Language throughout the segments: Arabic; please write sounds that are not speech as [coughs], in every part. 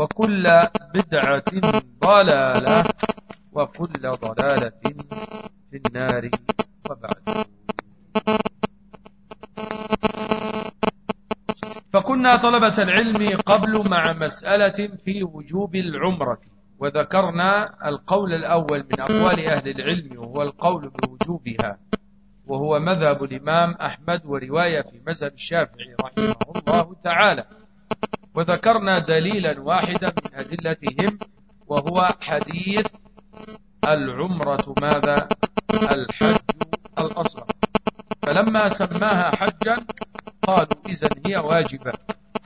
وكل بدعة ضلالة وكل ضلالة في النار. وبعد. فكنا طلبة العلم قبل مع مسألة في وجوب العمرة وذكرنا القول الأول من أقوال أهل العلم وهو القول بوجوبها وهو مذهب الإمام أحمد ورواية في مذهب الشافعي رحمه الله تعالى. وذكرنا دليلا واحدا من أدلتهم وهو حديث العمرة ماذا؟ الحج الأصغر. فلما سماها حجا قالوا إذا هي واجبة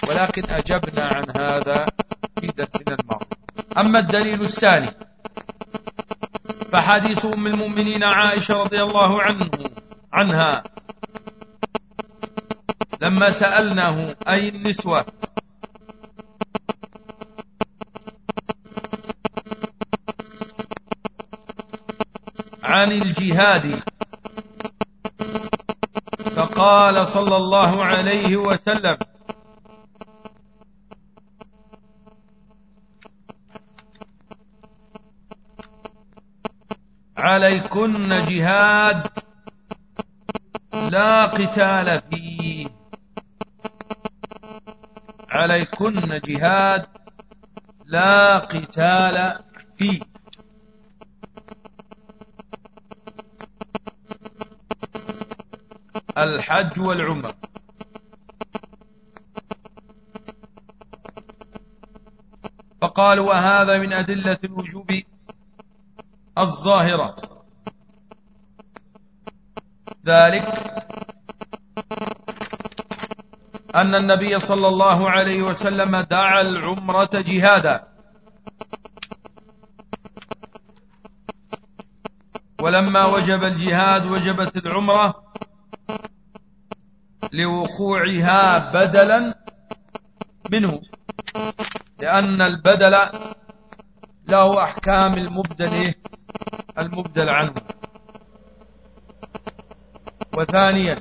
ولكن أجبنا عن هذا في درسنا الماضي أما الدليل الثاني فحديث أم المؤمنين عائشة رضي الله عنه عنها لما سألناه أي النسوة عن الجهاد. فقال صلى الله عليه وسلم عليكن جهاد لا قتال فيه. عليكن جهاد لا قتال فيه. الحج والعمر فقالوا وهذا من أدلة الوجوب الظاهرة. ذلك أن النبي صلى الله عليه وسلم دعا العمرة جهادا. ولما وجب الجهاد وجبت العمرة لوقوعها بدلا منه لأن البدل له أحكام المبدل المبدل عنه. وثانيا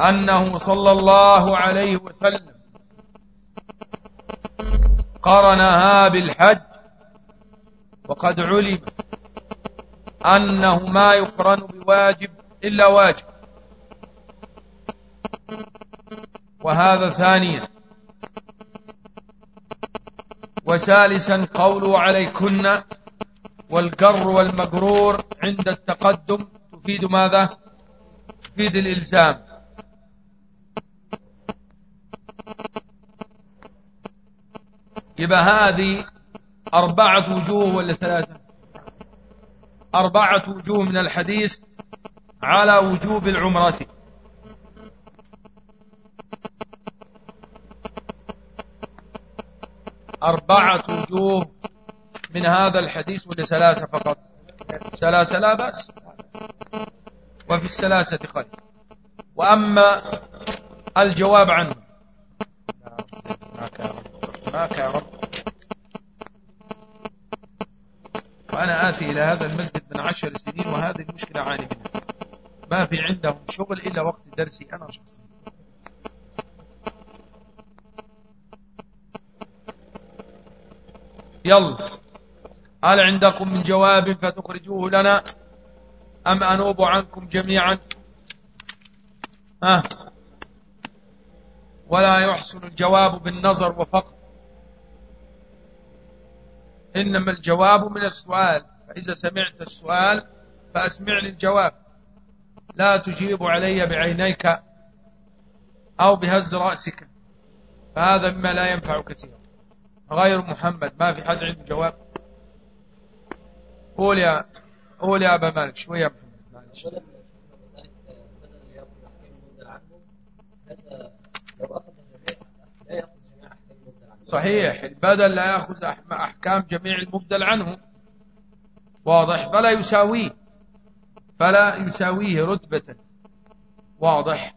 أنه صلى الله عليه وسلم قرنها بالحج وقد علم أنه ما يقرن بواجب إلا واجب. وهذا ثانيا. وثالثا قوله عليكن والقر والمقرور عند التقدم تفيد ماذا؟ تفيد الإلزام. يبقى هذه أربعة وجوه ولا ثلاثة؟ أربعة وجوه من الحديث على وجوب العمرة. أربعة وجوه من هذا الحديث ولا ثلاثة فقط؟ ثلاثة لا بأس. وفي الثلاثة خير. وأما الجواب عنه. ما كان رب وأنا آتي إلى هذا المسجد من عشر سنين وهذه المشكلة عاني منها. ما في عندهم شغل إلا وقت درسي أنا شخصيا. يلا. هل عندكم من جواب فتخرجوه لنا؟ أم أنوب عنكم جميعا؟ ها. ولا يحسن الجواب بالنظر وفقط. إنما الجواب من السؤال. فإذا سمعت السؤال فأسمعني الجواب. لا تجيب علي بعينيك أو بهز رأسك. فهذا مما لا ينفع كثيرا. غير محمد ما في حد عنده جواب. قول يا قول يا أبا مالك شوية يا محمد. صحيح البدل لا يأخذ أحكام جميع المبدل عنه واضح؟ فلا يساويه. فلا يساويه رتبة. واضح.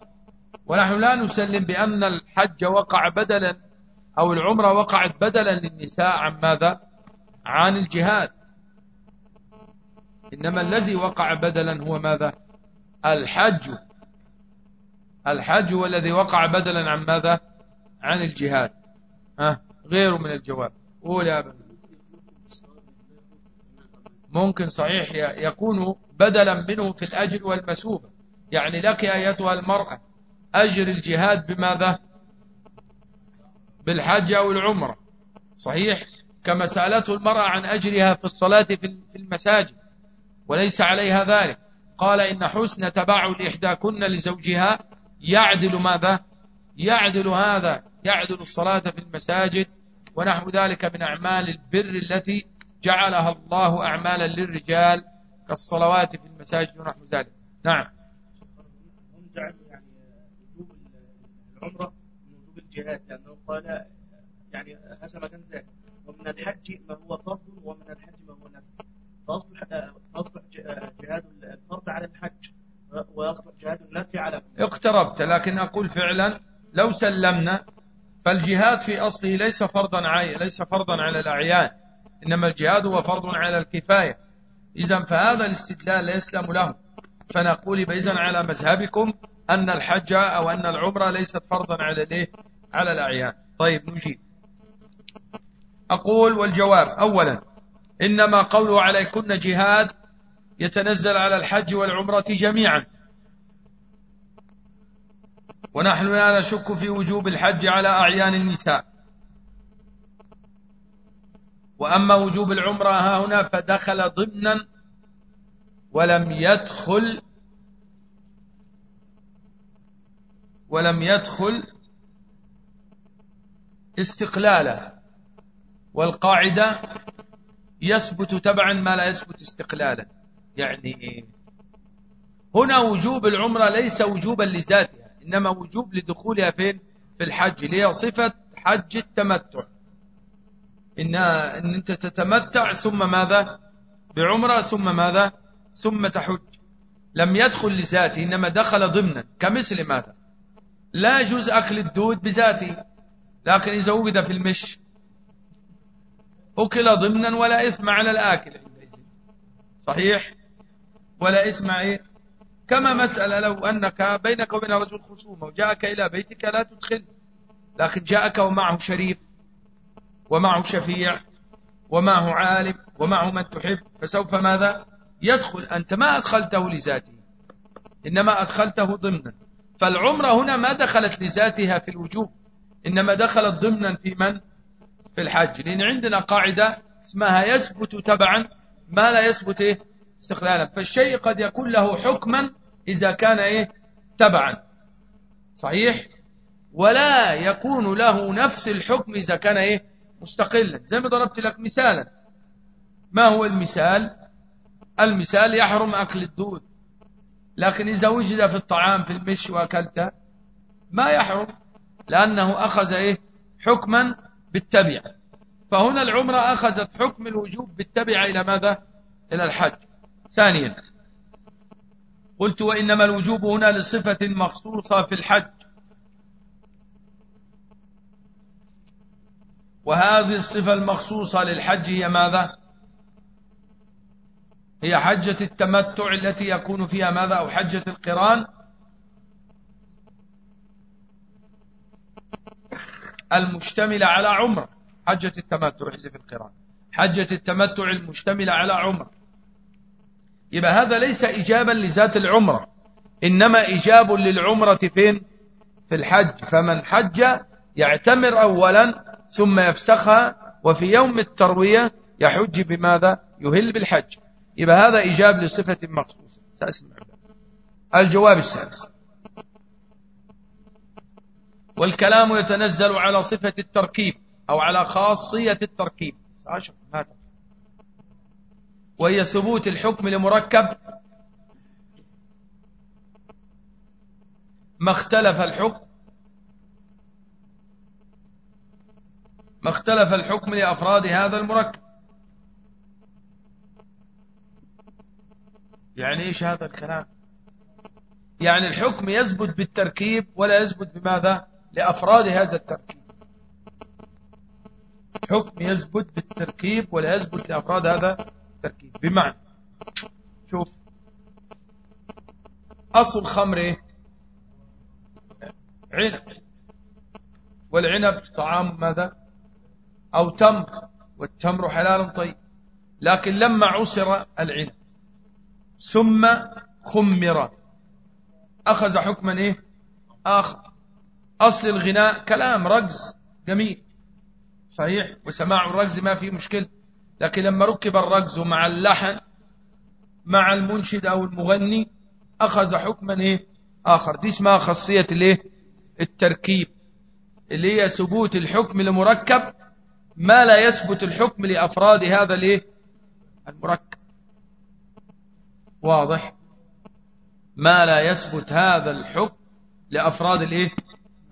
ونحن لا نسلم بأن الحج وقع بدلا. أو العمرة وقعت بدلا للنساء عن ماذا؟ عن الجهاد. إنما الذي وقع بدلا هو ماذا؟ الحج. الحج هو الذي وقع بدلا عن ماذا؟ عن الجهاد. ها؟ غيره من الجواب. قول يا أبا. ممكن صحيح يكون بدلا منه في الأجر والمسوبة. يعني لك أيتها المرأة أجر الجهاد بماذا؟ بالحج أو العمرة. صحيح كما سألته المرأة عن أجرها في الصلاة في المساجد وليس عليها ذلك. قال إن حسن تباعد إحداكن لزوجها يعدل ماذا؟ يعدل هذا يعدل الصلاة في المساجد ونحو ذلك من أعمال البر التي جعلها الله أعمالا للرجال كالصلوات في المساجد ونحو ذلك. نعم. يعني العمرة. الجهاد لأنه قال يعني ما كان ذلك ومن الحج ما هو فرض ومن الحج ما هو نفل. فأصبح فأصبح جهاد الفرض على الحج ويصبح جهاد النفل على اقتربت لكن أقول فعلا لو سلمنا فالجهاد في أصله ليس فرضا ليس فرضا على الأعيان إنما الجهاد هو فرض على الكفاية. إذا فهذا الاستدلال لا يسلم له فنقول إذا على مذهبكم أن الحج أو أن العمرة ليست فرضا على الإيه؟ على الأعيان. طيب نجيب أقول والجواب. أولا إنما قوله عليكن جهاد يتنزل على الحج والعمرة جميعا. ونحن لا نشك في وجوب الحج على أعيان النساء. وأما وجوب العمرة ها هنا فدخل ضمنا ولم يدخل ولم يدخل استقلالا والقاعدة يثبت تبعا ما لا يثبت استقلالا. يعني هنا وجوب العمرة ليس وجوبا لذاتها إنما وجوب لدخولها فين؟ في الحج لهي صفة حج التمتع. إن, إن أنت تتمتع ثم ماذا؟ بعمرة ثم ماذا؟ ثم تحج. لم يدخل لذاته إنما دخل ضمنا كمثل ماذا؟ لا يجوز أكل الدود بذاته. لكن إذا وجد في المش أكل ضمنا ولا إثم على الآكل. صحيح؟ ولا إثم إيه كما مسألة لو أنك بينك وبين رجل خصومة وجاءك إلى بيتك لا تدخل لكن جاءك ومعه شريف ومعه شفيع ومعه عالم ومعه من تحب فسوف ماذا؟ يدخل أنت. ما أدخلته لذاته إنما أدخلته ضمنا. فالعمرة هنا ما دخلت لذاتها في الوجوب. إنما دخلت ضمنا في من؟ في الحج لأن عندنا قاعدة اسمها يثبت تبعا ما لا يثبت إيه؟ استقلالا. فالشيء قد يكون له حكما إذا كان إيه؟ تبعا. صحيح؟ ولا يكون له نفس الحكم إذا كان إيه؟ مستقلا. زي ما ضربت لك مثالا. ما هو المثال؟ المثال يحرم أكل الدود. لكن إذا وجد في الطعام في المش وأكلته ما يحرم. لأنه أخذ إيه؟ حكما بالتبع. فهنا العمرة أخذت حكم الوجوب بالتبع إلى ماذا؟ إلى الحج. ثانيا قلت وإنما الوجوب هنا لصفة مخصوصة في الحج. وهذه الصفة المخصوصة للحج هي ماذا؟ هي حجة التمتع التي يكون فيها ماذا؟ أو حجة القران المشتملة على عمر. حجة التمتع في القران. حجة التمتع المشتملة على عمر. يبقى هذا ليس إجابا لذات العمرة. إنما إجاب للعمرة فين؟ في الحج. فمن حج يعتمر أولا ثم يفسخها وفي يوم التروية يحج بماذا؟ يهل بالحج. يبقى هذا إيجاب لصفة مخصوصة. سأسمع. الجواب السادس. والكلام يتنزل على صفة التركيب أو على خاصية التركيب. وهي ثبوت الحكم لمركب. ما اختلف الحكم. ما اختلف الحكم لأفراد هذا المركب. يعني إيش هذا الكلام؟ يعني الحكم يثبت بالتركيب ولا يثبت بماذا؟ لأفراد هذا التركيب. حكم يثبت بالتركيب ولا يثبت لأفراد هذا التركيب. بمعنى شوف أصل الخمر إيه؟ عنب. والعنب طعام ماذا؟ أو تمر. والتمر حلال طيب. لكن لما عصر العنب ثم خمر أخذ حكما إيه؟ آخر. أصل الغناء كلام رقص جميل. صحيح؟ وسماع الرقص ما فيه مشكلة. لكن لما ركب الرقص مع اللحن مع المنشد أو المغني أخذ حكما إيه؟ آخر. دي اسمها خاصية الإيه؟ التركيب. اللي هي ثبوت الحكم المركب ما لا يثبت الحكم لأفراد هذا الإيه؟ المركب. واضح؟ ما لا يثبت هذا الحكم لأفراد الإيه؟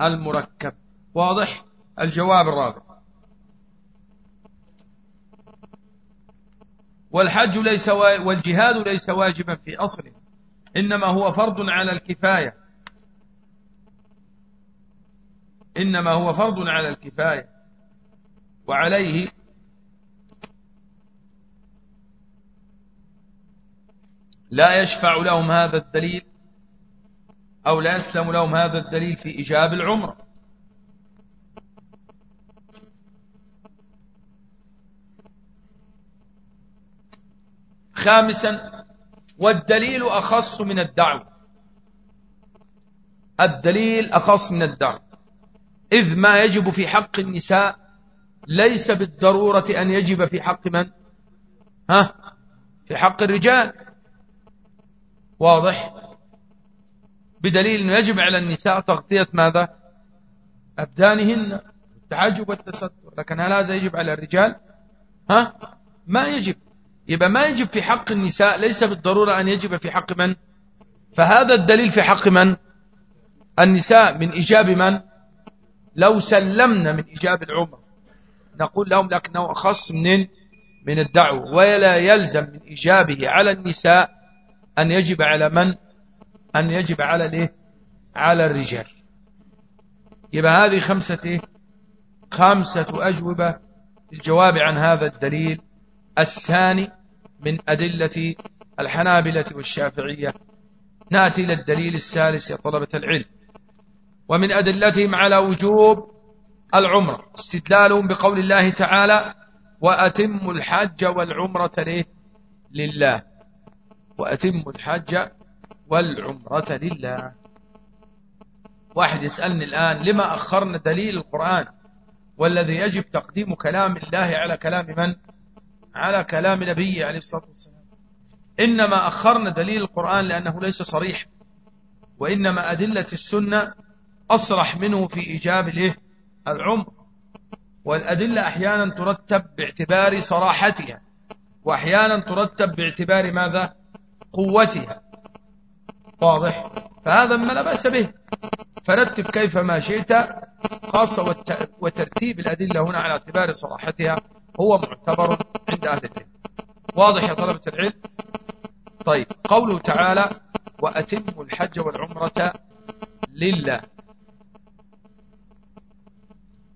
المركب. واضح؟ الجواب الرابع. والحج ليس والجهاد ليس واجبا في أصله إنما هو فرض على الكفاية. إنما هو فرض على الكفاية. وعليه لا يشفع لهم هذا الدليل أو لا يسلم لهم هذا الدليل في إجاب العمرة. خامسا والدليل أخص من الدعوة. الدليل أخص من الدعوة. إذ ما يجب في حق النساء ليس بالضرورة أن يجب في حق من؟ ها؟ في حق الرجال. واضح؟ بدليل أنه يجب على النساء تغطية ماذا؟ أبدانهن التعجب والتستر. لكن هل هذا يجب على الرجال؟ ها؟ ما يجب. يبقى ما يجب في حق النساء ليس بالضرورة أن يجب في حق من؟ فهذا الدليل في حق من؟ النساء من إجاب من؟ لو سلمنا من إجاب العمر. نقول لهم لكنه أخص من من الدعوة. ولا يلزم من إجابه على النساء أن يجب على من؟ أن يجب على الإيه؟ على الرجال. يبقى هذه خمسة إيه؟ خمسة أجوبة للجواب عن هذا الدليل الثاني من أدلة الحنابلة والشافعية. نأتي إلى الدليل الثالث يا طلبة العلم. ومن أدلتهم على وجوب العمرة استدلالهم بقول الله تعالى وأتم الحج والعمرة لله. وأتم الحج والعمرة لله. واحد يسألني الآن لما أخرنا دليل القرآن والذي يجب تقديم كلام الله على كلام من؟ على كلام نبيه عليه الصلاة والسلام. إنما أخرنا دليل القرآن لأنه ليس صريح وإنما أدلة السنة أصرح منه في إيجاب له العمر. والأدلة أحيانا ترتب باعتبار صراحتها وأحيانا ترتب باعتبار ماذا؟ قوتها. واضح؟ فهذا ما لا بأس به. فرتب كيف ما شئت خاصة وترتيب الأدلة هنا على اعتبار صراحتها هو معتبر عند أهل العلم. واضح يا طلبة العلم؟ طيب قوله تعالى وأتموا الحج والعمرة لله.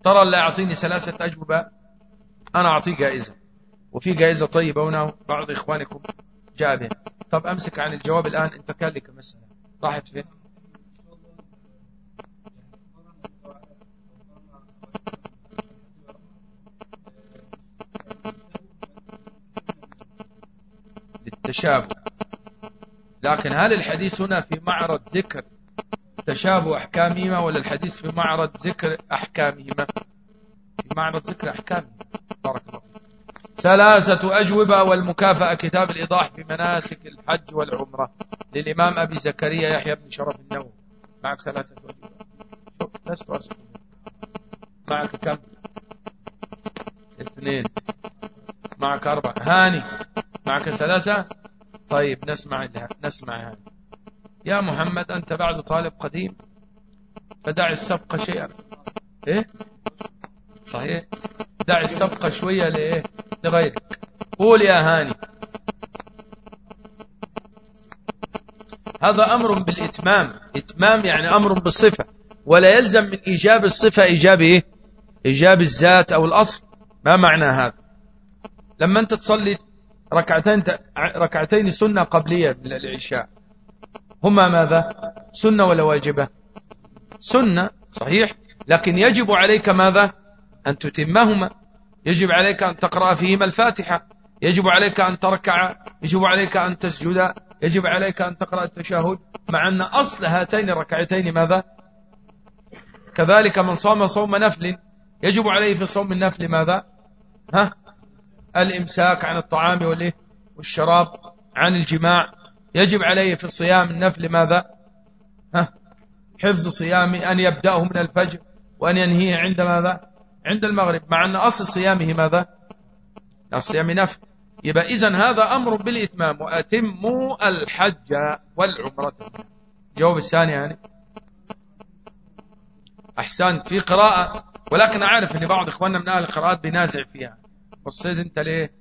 ترى اللي أعطيني ثلاثة أجوبة أنا أعطيه جائزة. وفي جائزة طيبة هنا بعض إخوانكم جاء بها طب أمسك عن الجواب الآن أنت كان لك مسألة. راحت فين؟ للتشابه. لكن هل الحديث هنا في معرض ذكر تشابه أحكامهما ولا الحديث في معرض ذكر أحكامهما؟ في معرض ذكر أحكامهما. بارك الله ثلاثة أجوبة والمكافأة كتاب الإيضاح في مناسك الحج والعمرة للإمام أبي زكريا يحيى بن شرف النووي. معك ثلاثة أجوبة. شوف لست معك كم؟ اثنين. معك أربعة. هاني. معك ثلاثة؟ طيب نسمع نسمع هاني. يا محمد أنت بعد طالب قديم؟ فدع السبق شيئا. إيه؟ صحيح؟ دع السبق شوية لإيه؟ لغيرك. قول يا هاني. هذا أمر بالإتمام. إتمام يعني أمر بالصفة. ولا يلزم من إيجاب الصفة إيجاب إيه؟ إيجاب الذات أو الأصل. ما معنى هذا؟ لما أنت تصلي ركعتين ركعتين سنة قبلية من العشاء هما ماذا؟ سنة ولا واجبة؟ سنة صحيح. لكن يجب عليك ماذا؟ أن تتمهما. يجب عليك أن تقرأ فيهما الفاتحة. يجب عليك أن تركع. يجب عليك أن تسجد. يجب عليك أن تقرأ التشهد. مع أن أصل هاتين الركعتين ماذا؟ كذلك من صام صوم نفل. يجب عليه في صوم النفل ماذا؟ ها؟ الإمساك عن الطعام والشراب عن الجماع. يجب عليه في الصيام النفل ماذا؟ ها؟ حفظ صيامه أن يبدأه من الفجر وأن ينهيه عند ماذا؟ عند المغرب. مع أن أصل صيامه ماذا؟ الصيام نفل. يبقى إذن هذا أمر بالإتمام. وأتموا الحج والعمرة. جواب الثاني يعني. أحسنت. في قراءة. ولكن أعرف أن بعض إخواننا من أهل القراءات بينازع فيها. بصيت أنت ليه؟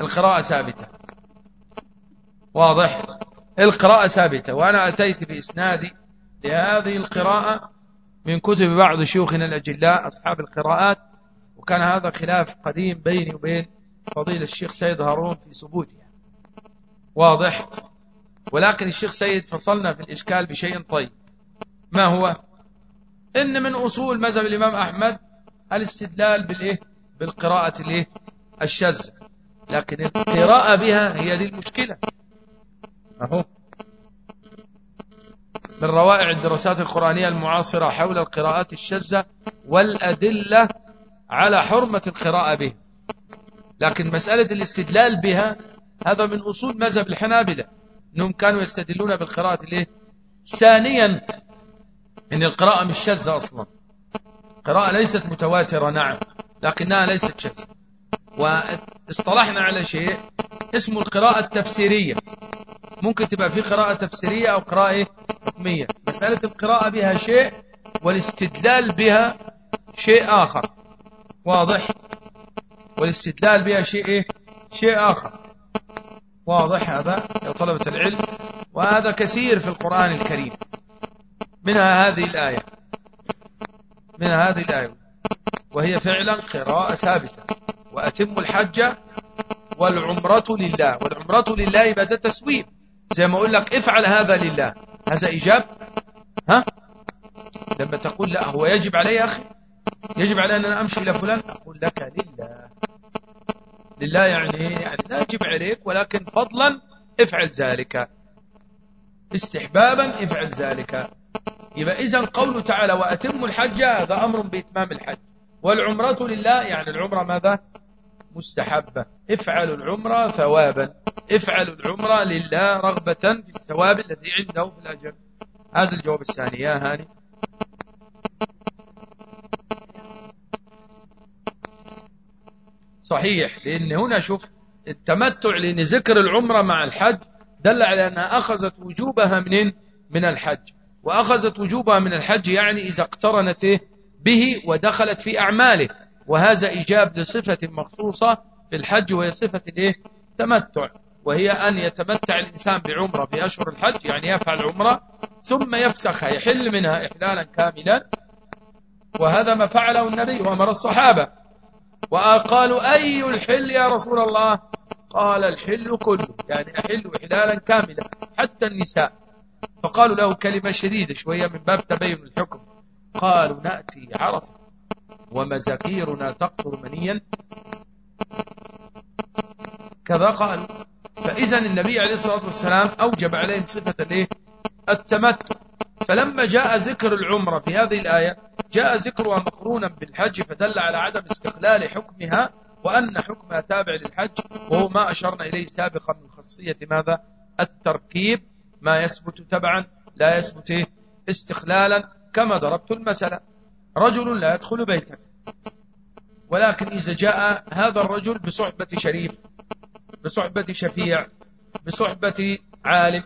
القراءة ثابتة. واضح؟ القراءة ثابتة. وأنا أتيت بإسنادي لهذه القراءة. من كتب بعض شيوخنا الأجلاء أصحاب القراءات وكان هذا خلاف قديم بيني وبين فضيل الشيخ سيد هارون في ثبوتها واضح؟ ولكن الشيخ سيد فصلنا في الإشكال بشيء طيب. ما هو؟ إن من أصول مذهب الإمام أحمد الاستدلال بالإيه؟ بالقراءة الإيه؟ الشاذة. لكن القراءة بها هي دي المشكلة. أهو من روائع الدراسات القرآنية المعاصرة حول القراءات الشاذة والأدلة على حرمة القراءة به. لكن مسألة الاستدلال بها هذا من أصول مذهب الحنابلة. أنهم كانوا يستدلون بالقراءة الايه ثانيا إن القراءة مش شاذة أصلا. قراءة ليست متواترة نعم لكنها ليست شاذة. واصطلحنا على شيء اسمه القراءة التفسيرية. ممكن تبقى في قراءة تفسيرية أو قراءة حكمية. مسألة القراءة بها شيء والاستدلال بها شيء آخر. واضح؟ والاستدلال بها شيء إيه؟ شيء آخر. واضح هذا يا طلبة العلم؟ وهذا كثير في القرآن الكريم. منها هذه الآية. منها هذه الآية. وهي فعلا قراءة ثابتة. وأتم الحج والعمرة لله. والعمرة لله يبقى تسويب زي ما أقول لك افعل هذا لله. هذا إيجاب؟ ها؟ لما تقول لا هو يجب علي يا أخي؟ يجب علي أن أنا أمشي إلى فلان؟ أقول لك لله. لله يعني يعني لا يجب عليك ولكن فضلا افعل ذلك. استحبابا افعل ذلك. يبقى إذا قوله تعالى وأتم الحج هذا أمر بإتمام الحج. والعمرة لله يعني العمرة ماذا؟ مستحبة. افعلوا العمرة ثوابا. افعلوا العمرة لله رغبة في الثواب الذي عنده في الأجر. هذا الجواب الثاني. يا هاني. صحيح لأن هنا شوف التمتع لأن ذكر العمرة مع الحج دل على أنها أخذت وجوبها منين من الحج. وأخذت وجوبها من الحج يعني إذا اقترنت به ودخلت في أعماله. وهذا إيجاب لصفة مخصوصة في الحج وهي صفة الإيه؟ تمتع. وهي أن يتمتع الإنسان بعمرة في أشهر الحج يعني يفعل عمرة ثم يفسخها يحل منها إحلالا كاملا. وهذا ما فعله النبي وأمر الصحابة. وقالوا أي الحل يا رسول الله؟ قال الحل كله يعني أحل إحلالا كاملا حتى النساء. فقالوا له كلمة شديدة شوية من باب تبين الحكم. قالوا نأتي عرفة. ومزاكيرنا تقطر منيا. كذا قال فإذا النبي عليه الصلاة والسلام أوجب عليهم صفة الايه التمتع. فلما جاء ذكر العمرة في هذه الآية جاء ذكرها مقرونا بالحج فدل على عدم استقلال حكمها وأن حكمها تابع للحج وهو ما أشرنا إليه سابقا من خاصية ماذا؟ التركيب. ما يثبت تبعا لا يثبت إيه؟ استخلالا كما ضربت المسألة رجل لا يدخل بيتك ولكن إذا جاء هذا الرجل بصحبة شريف بصحبة شفيع بصحبة عالم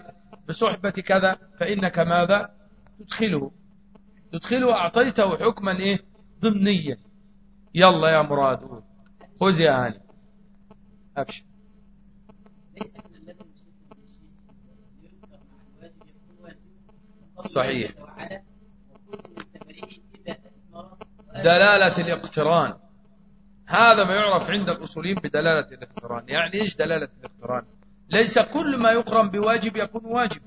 بصحبة كذا فإنك ماذا؟ تدخله. تدخله أعطيته حكما إيه؟ ضمنيا يلا يا مراد خذ يا هاني أبشر. صحيح. دلالة الاقتران. هذا ما يعرف عند الأصولين بدلالة الاقتران. يعني إيش دلالة الاقتران؟ ليس كل ما يقرن بواجب يكون واجبا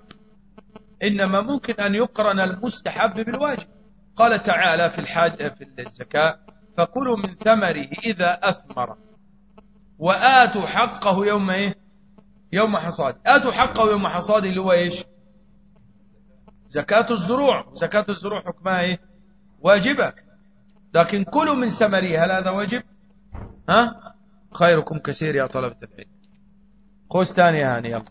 إنما ممكن أن يقرن المستحب بالواجب. قال تعالى في الحاج في الزكاة فكلوا من ثمره إذا أثمر. وآتوا حقه يوم إيه؟ يوم حصاد. آتوا حقه يوم حصاد اللي هو إيش؟ زكاة الزروع. زكاة الزروع حكمها إيه؟ واجبة. لكن كلوا من ثمره هل هذا واجب؟ ها؟ خيركم كثير يا طلبة العلم. خذ ثانية هاني يلا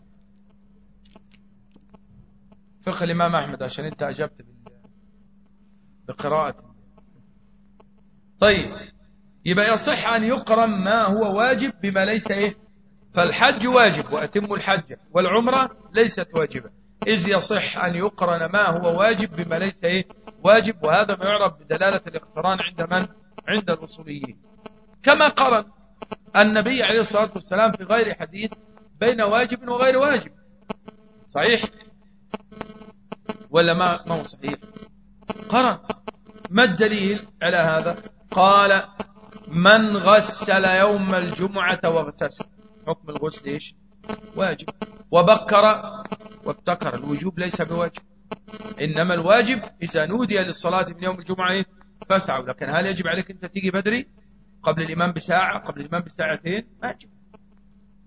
فقه الإمام أحمد عشان أنت أجبت بقراءة طيب. يبقى يصح أن يقرن ما هو واجب بما ليس إيه؟ فالحج واجب وأتم الحج والعمرة ليست واجبة. إذ يصح أن يقرن ما هو واجب بما ليس إيه واجب وهذا ما يعرف بدلالة الاقتران عند من؟ عند الأصوليين كما قرن النبي عليه الصلاة والسلام في غير حديث بين واجب وغير واجب. صحيح؟ ولا ما ما هو صحيح؟ قرن. ما الدليل على هذا؟ قال من غسل يوم الجمعة واغتسل. حكم الغسل إيش؟ واجب. وبكر وابتكر الوجوب ليس بواجب. إنما الواجب إذا نودي للصلاة من يوم الجمعة فاسعوا. لكن هل يجب عليك أنت تيجي بدري؟ قبل الإمام بساعة قبل الإمام بساعتين؟ ما يجب.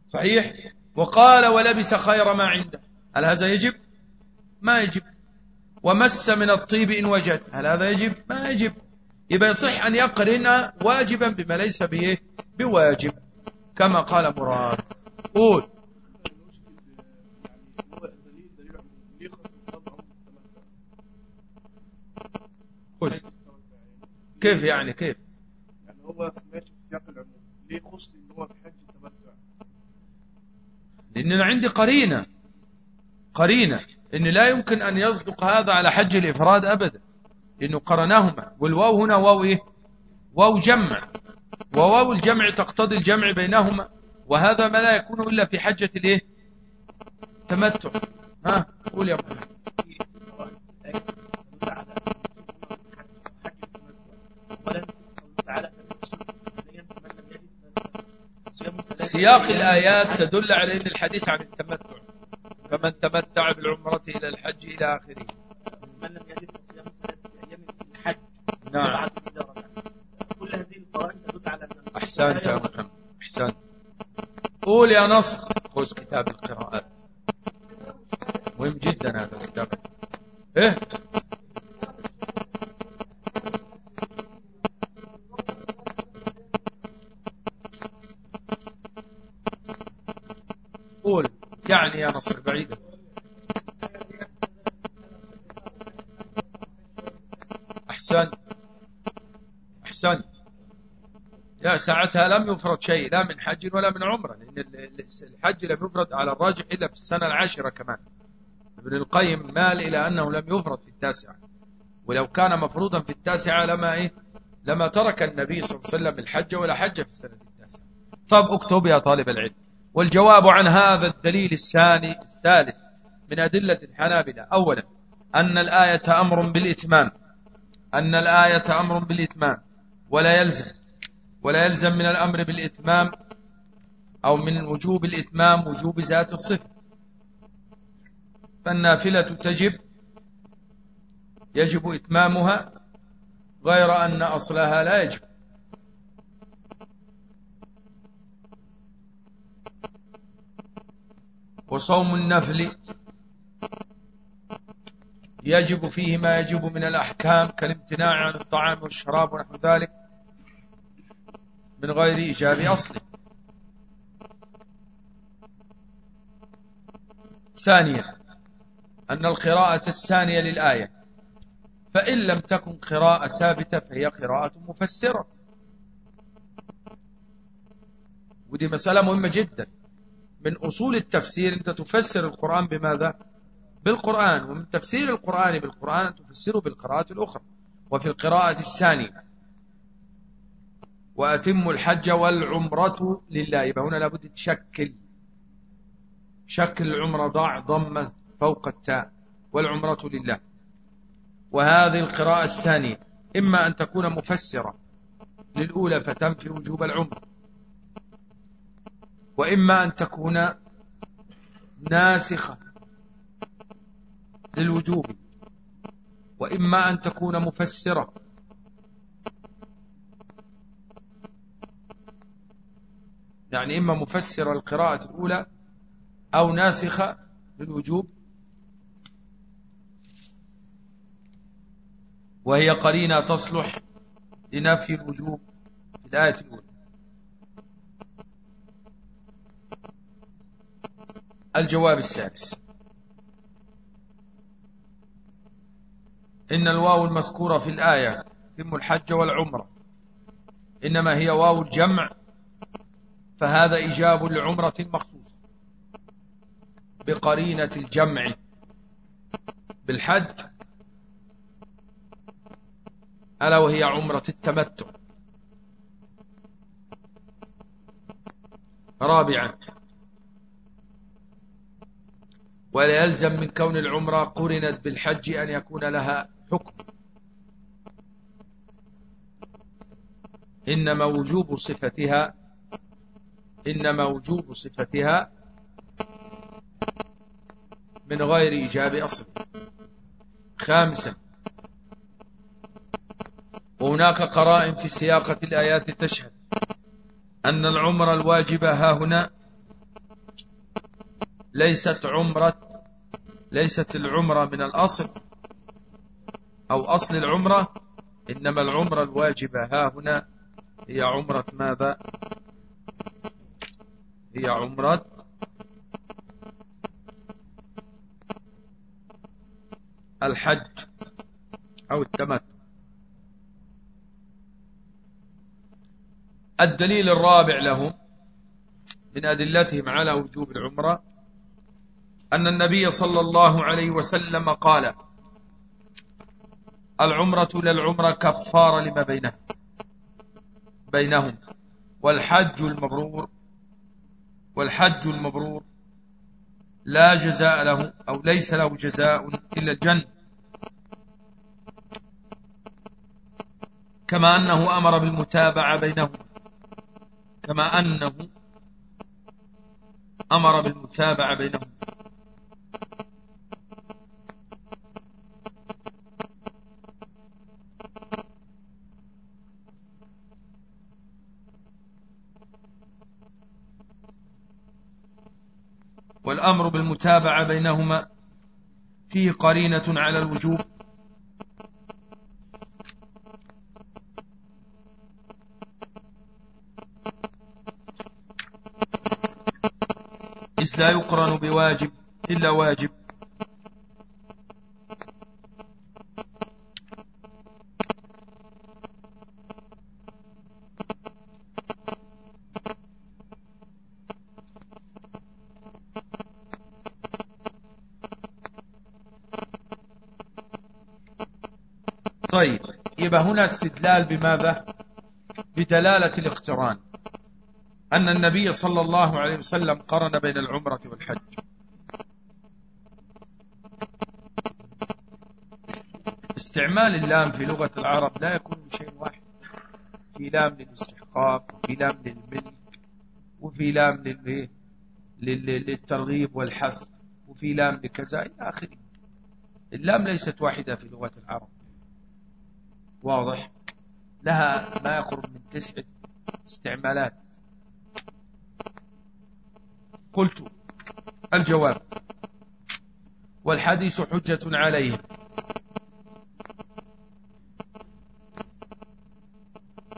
صحيح؟ وقال ولبس خير ما عنده. هل هذا يجب؟ ما يجب. ومس من الطيب إن وجد. هل هذا يجب؟ ما يجب. يبقى يصح أن يقرن واجبا بما ليس به بواجب. كما قال مراد. قول خش كيف يعني كيف؟ يعني هو ماشي في سياق العموم. ليه خص إن هو في حج التمتع؟ لأن أنا عندي قرينة. قرينة. إن لا يمكن أن يصدق هذا على حج الإفراد أبدا. لأنه قرناهما. والواو هنا واو إيه؟ واو جمع. وواو الجمع تقتضي الجمع بينهما. وهذا ما لا يكون إلا في حجة الإيه؟ تمتع. ها؟ قول يا محمد سياق الآيات تدل على أن الحديث عن التمتع فمن تمتع بالعمرة إلى الحج إلى آخره. من لم يجد صيام ثلاثة أيام في الحج نعم. كل هذه القرائن تدل على أن أحسنت يا محمد. أحسنت. قول يا نصر. خذ كتاب القراءات مهم جدا هذا الكتاب إيه قول يعني يا نصر بعيدة أحسن أحسن يا ساعتها لم يفرض شيء لا من حج ولا من عمرة لأن الحج لم يفرض على الراجح إلا في السنة العاشرة كمان. ابن القيم مال إلى أنه لم يفرض في التاسعة ولو كان مفروضا في التاسعة لما إيه؟ لما ترك النبي صلى الله عليه وسلم الحج ولا حج في السنة التاسعة. طب اكتب يا طالب العلم. والجواب عن هذا الدليل الثاني الثالث من أدلة الحنابلة. أولا أن الآية أمر بالإتمام. أن الآية أمر بالإتمام. ولا يلزم. ولا يلزم من الأمر بالإتمام أو من وجوب الإتمام وجوب ذات الصفة. فالنافلة تجب يجب إتمامها غير أن أصلها لا يجب. وصوم النفل يجب فيه ما يجب من الأحكام كالامتناع عن الطعام والشراب ونحو ذلك. من غير إيجاب أصله ثانيا أن القراءة الثانية للآية. فإن لم تكن قراءة ثابتة فهي قراءة مفسرة. ودي مسألة مهمة جدا. من أصول التفسير أنت تفسر القرآن بماذا؟ بالقرآن. ومن تفسير القرآن بالقرآن أن تفسره بالقراءة الأخرى. وفي القراءة الثانية وأتم الحج والعمرة لله. يبقى هنا لابد تشكل شكل العمرة ضع ضمة فوق التاء. والعمرة لله. وهذه القراءة الثانية. إما أن تكون مفسرة للأولى فتنفي وجوب العمرة. وإما أن تكون ناسخة للوجوب. وإما أن تكون مفسرة يعني إما مفسر القراءة الأولى أو ناسخة للوجوب. وهي قرينة تصلح لنفي الوجوب في الآية الأولى. الجواب السادس. إن الواو المذكورة في الآية تم الحج والعمرة. إنما هي واو الجمع فهذا إجاب لعمرة مخصوصة. بقرينة الجمع. بالحج. ألا وهي عمرة التمتع. رابعا. ولا يلزم من كون العمرة قرنت بالحج أن يكون لها حكم. إنما وجوب صفتها إنما وجوب صفتها من غير إيجاب أصل. خامسا وهناك قرائن في سياقة الآيات تشهد أن العمر الواجبة ها هنا ليست عمرة ليست العمرة من الأصل أو أصل العمرة إنما العمرة الواجبة ها هنا هي عمرة ماذا؟ هي عمرة. الحج أو التمتع الدليل الرابع لهم من أدلتهم على وجوب العمرة أن النبي صلى الله عليه وسلم قال العمرة للعمرة كفارة لما بينه بينهم والحج المبرور والحج المبرور لا جزاء له أو ليس له جزاء إلا الجنة. كما أنه أمر بالمتابعة بينهم كما أنه أمر بالمتابعة بينهم والأمر بالمتابعة بينهما فيه قرينة على الوجوب. إذ لا يقرن بواجب إلا واجب طيب يبقى هنا استدلال بماذا بدلالة الاقتران. أن النبي صلى الله عليه وسلم قرن بين العمرة والحج. استعمال اللام في لغة العرب لا يكون بشيء واحد. في لام للاستحقاق وفي لام للملك وفي لام للترغيب والحث وفي لام لكذا إلى آخره. اللام ليست واحدة في لغة العرب واضح لها ما يقرب من تسعة استعمالات قلت الجواب والحديث حجة عليه.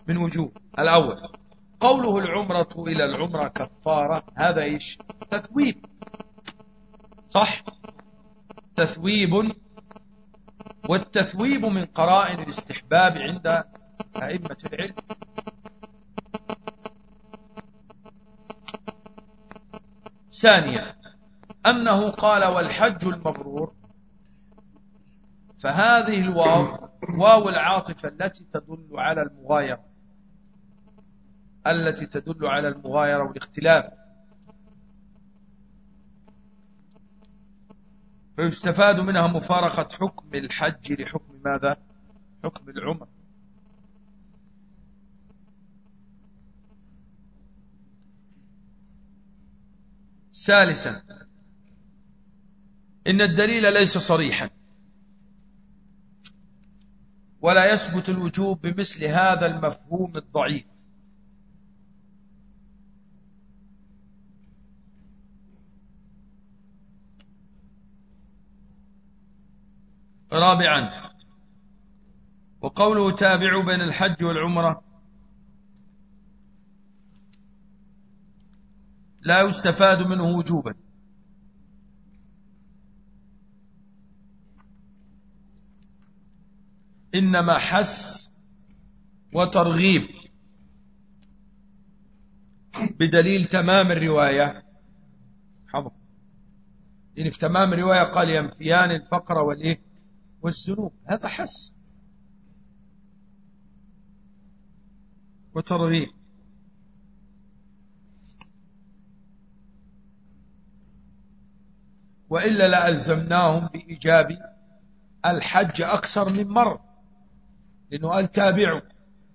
من وجوه الأول قوله العمرة إلى العمرة كفارة هذا إيش؟ تثويب. صح؟ تثويب. والتثويب من قرائن الاستحباب عند أئمة العلم. ثانيا أنه قال والحج المبرور فهذه الواو واو العاطفة التي تدل على المغايرة التي تدل على المغايرة والاختلاف. فيستفاد منها مفارقة حكم الحج لحكم ماذا؟ حكم العمر. ثالثا إن الدليل ليس صريحا. ولا يثبت الوجوب بمثل هذا المفهوم الضعيف. رابعا وقوله تابعوا بين الحج والعمرة لا يستفاد منه وجوبا. إنما حس وترغيب بدليل تمام الرواية. حفظ إن في تمام الرواية قال ينفيان الفقر والإيه؟ والذنوب هذا حس. وترغيب. وإلا لألزمناهم بإيجاب الحج أكثر من مرة لأنه قال تابعوا.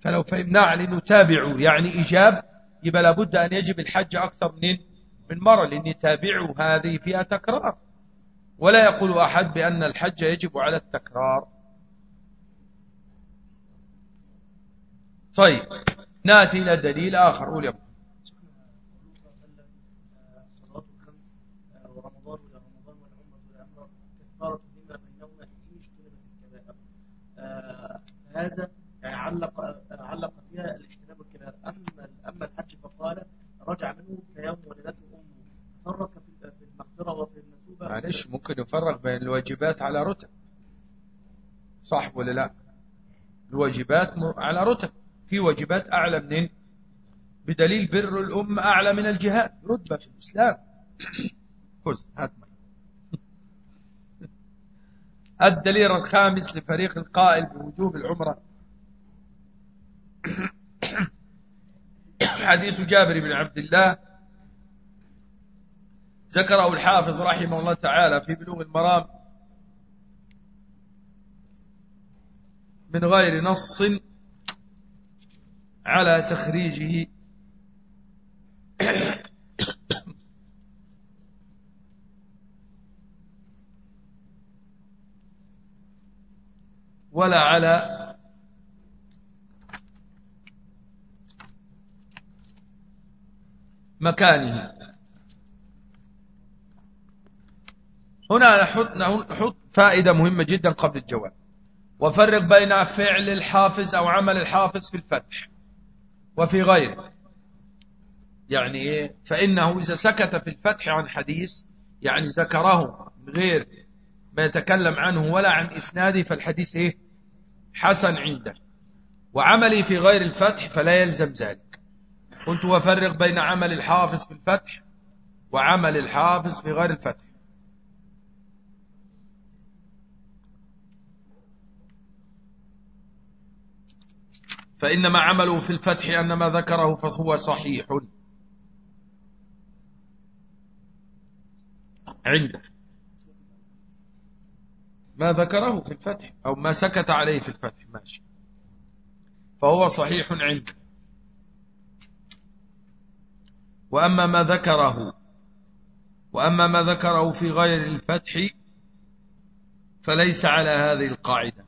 فلو فهمنا على أنه تابعوا يعني إيجاب يبقى لابد أن يجب الحج أكثر من من مرة لأن تابعوا هذه فيها تكرار. ولا يقول أحد بأن الحج يجب على التكرار. طيب نأتي إلى دليل آخر. قول يا هذا علق علق فيها الاجتناب الكبار. أما أما الحج فقال رجع منه كيوم ولدته أمه. فرق في المغفرة وفي المثوبه معلش ممكن يفرق بين الواجبات على رتب. صح ولا لا؟ الواجبات على رتب. في واجبات أعلى من بدليل بر الام أعلى من الجهاد. رتبة في الإسلام. [coughs] خذ هات الدليل الخامس لفريق القائل بوجوب العمرة. [coughs] حديث جابر بن عبد الله ذكره الحافظ رحمه الله تعالى في بلوغ المرام من غير نص على تخريجه. [coughs] ولا على مكانه. هنا نحط, فائدة مهمة جدا قبل الجواب. وفرق بين فعل الحافظ أو عمل الحافظ في الفتح. وفي غيره. يعني إيه؟ فإنه إذا سكت في الفتح عن حديث يعني ذكره غير ما يتكلم عنه ولا عن إسناده فالحديث إيه؟ حسن عنده. وعملي في غير الفتح فلا يلزم ذلك. قلت وفرق بين عمل الحافظ في الفتح وعمل الحافظ في غير الفتح. فإنما عمله في الفتح أن ما ذكره فهو صحيح. عنده. ما ذكره في الفتح أو ما سكت عليه في الفتح ماشي. فهو صحيح عنده. وأما ما ذكره وأما ما ذكره في غير الفتح فليس على هذه القاعدة.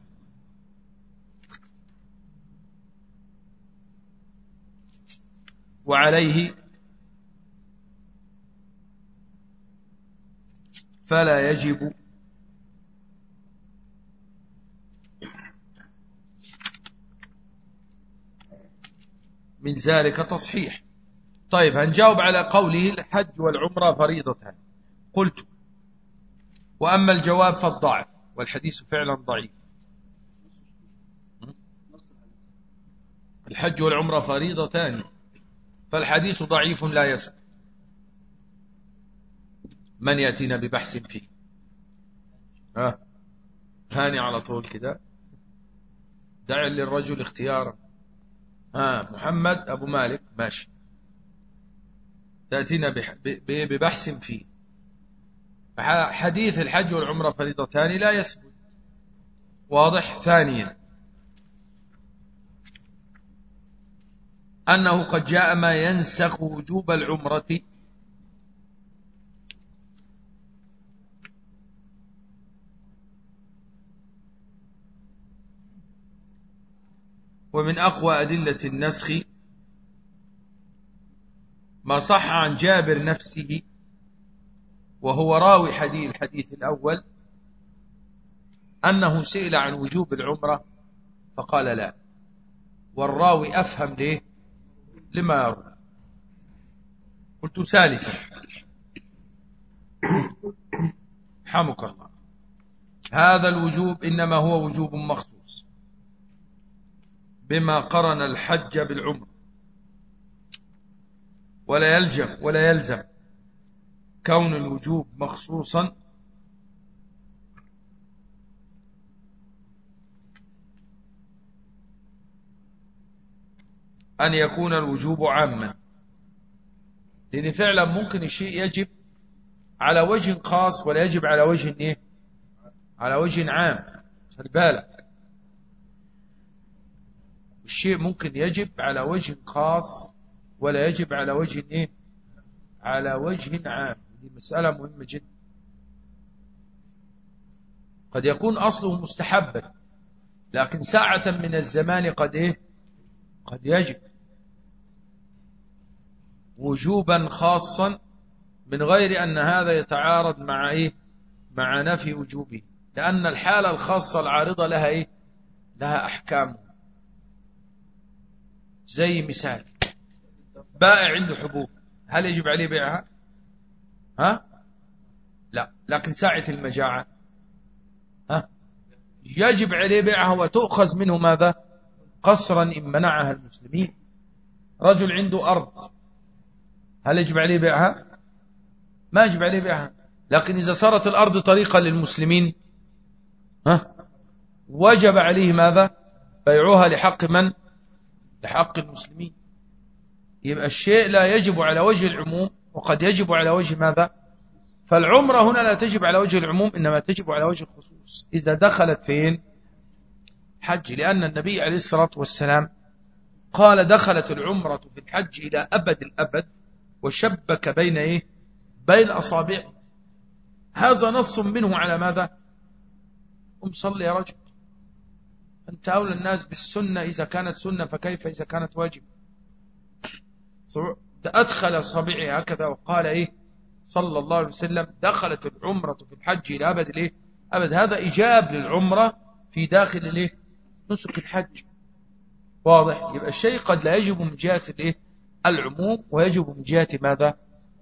وعليه فلا يجب من ذلك تصحيح. طيب هنجاوب على قوله الحج والعمرة فريضتان. قلت وأما الجواب فالضعف والحديث فعلا ضعيف. الحج والعمرة فريضتان فالحديث ضعيف لا يسمع من يأتينا ببحث فيه؟ ها؟ هاني على طول كده. دع للرجل اختيارا. ها محمد أبو مالك ماشي. تأتينا ببحث فيه. حديث الحج والعمرة فريضتان لا يثبت. واضح؟ ثانيا. أنه قد جاء ما ينسخ وجوب العمرة ومن أقوى أدلة النسخ ما صح عن جابر نفسه وهو راوي حديث الحديث الأول أنه سئل عن وجوب العمرة فقال لا والراوي أفهم ليه؟ لما يروي قلت ثالثا. حمك الله. هذا الوجوب إنما هو وجوب مخصوص. بما قرن الحج بالعمر. ولا يلزم ولا يلزم كون الوجوب مخصوصا أن يكون الوجوب عاما. لأن فعلا ممكن الشيء يجب على وجه خاص ولا يجب على وجه إيه؟ على وجه عام. خلي بالك. الشيء ممكن يجب على وجه خاص ولا يجب على وجه إيه؟ على وجه عام. دي مسألة مهمة جدا. قد يكون أصله مستحبا لكن ساعة من الزمان قد إيه؟ قد يجب. وجوبا خاصا من غير أن هذا يتعارض مع إيه؟ مع نفي وجوبه لأن الحالة الخاصة العارضة لها إيه؟ لها أحكام. زي مثال. بائع عنده حبوب. هل يجب عليه بيعها؟ ها؟ لا. لكن ساعة المجاعة. ها؟ يجب عليه بيعها وتؤخذ منه ماذا؟ قصرا إن منعها المسلمين. رجل عنده أرض. هل يجب عليه بيعها؟ ما يجب عليه بيعها. لكن إذا صارت الأرض طريقة للمسلمين ها؟ وجب عليه ماذا؟ بيعوها لحق من؟ لحق المسلمين. يبقى الشيء لا يجب على وجه العموم وقد يجب على وجه ماذا؟ فالعمرة هنا لا تجب على وجه العموم إنما تجب على وجه الخصوص. إذا دخلت فين؟ حج لأن النبي عليه الصلاة والسلام قال دخلت العمرة في الحج إلى أبد الأبد وشبك بين إيه؟ بين أصابعه. هذا نص منه على ماذا؟ قم صلي يا رجل. أنت أولى الناس بالسنة إذا كانت سنة فكيف إذا كانت واجب؟ أدخل صبيعه هكذا وقال إيه؟ صلى الله عليه وسلم دخلت العمرة في الحج إلى أبد الإيه أبد هذا إجاب للعمرة في داخل الإيه نسك الحج. واضح؟ يبقى الشيء قد لا يجب من جهة الإيه العموم ويجب من جهة ماذا؟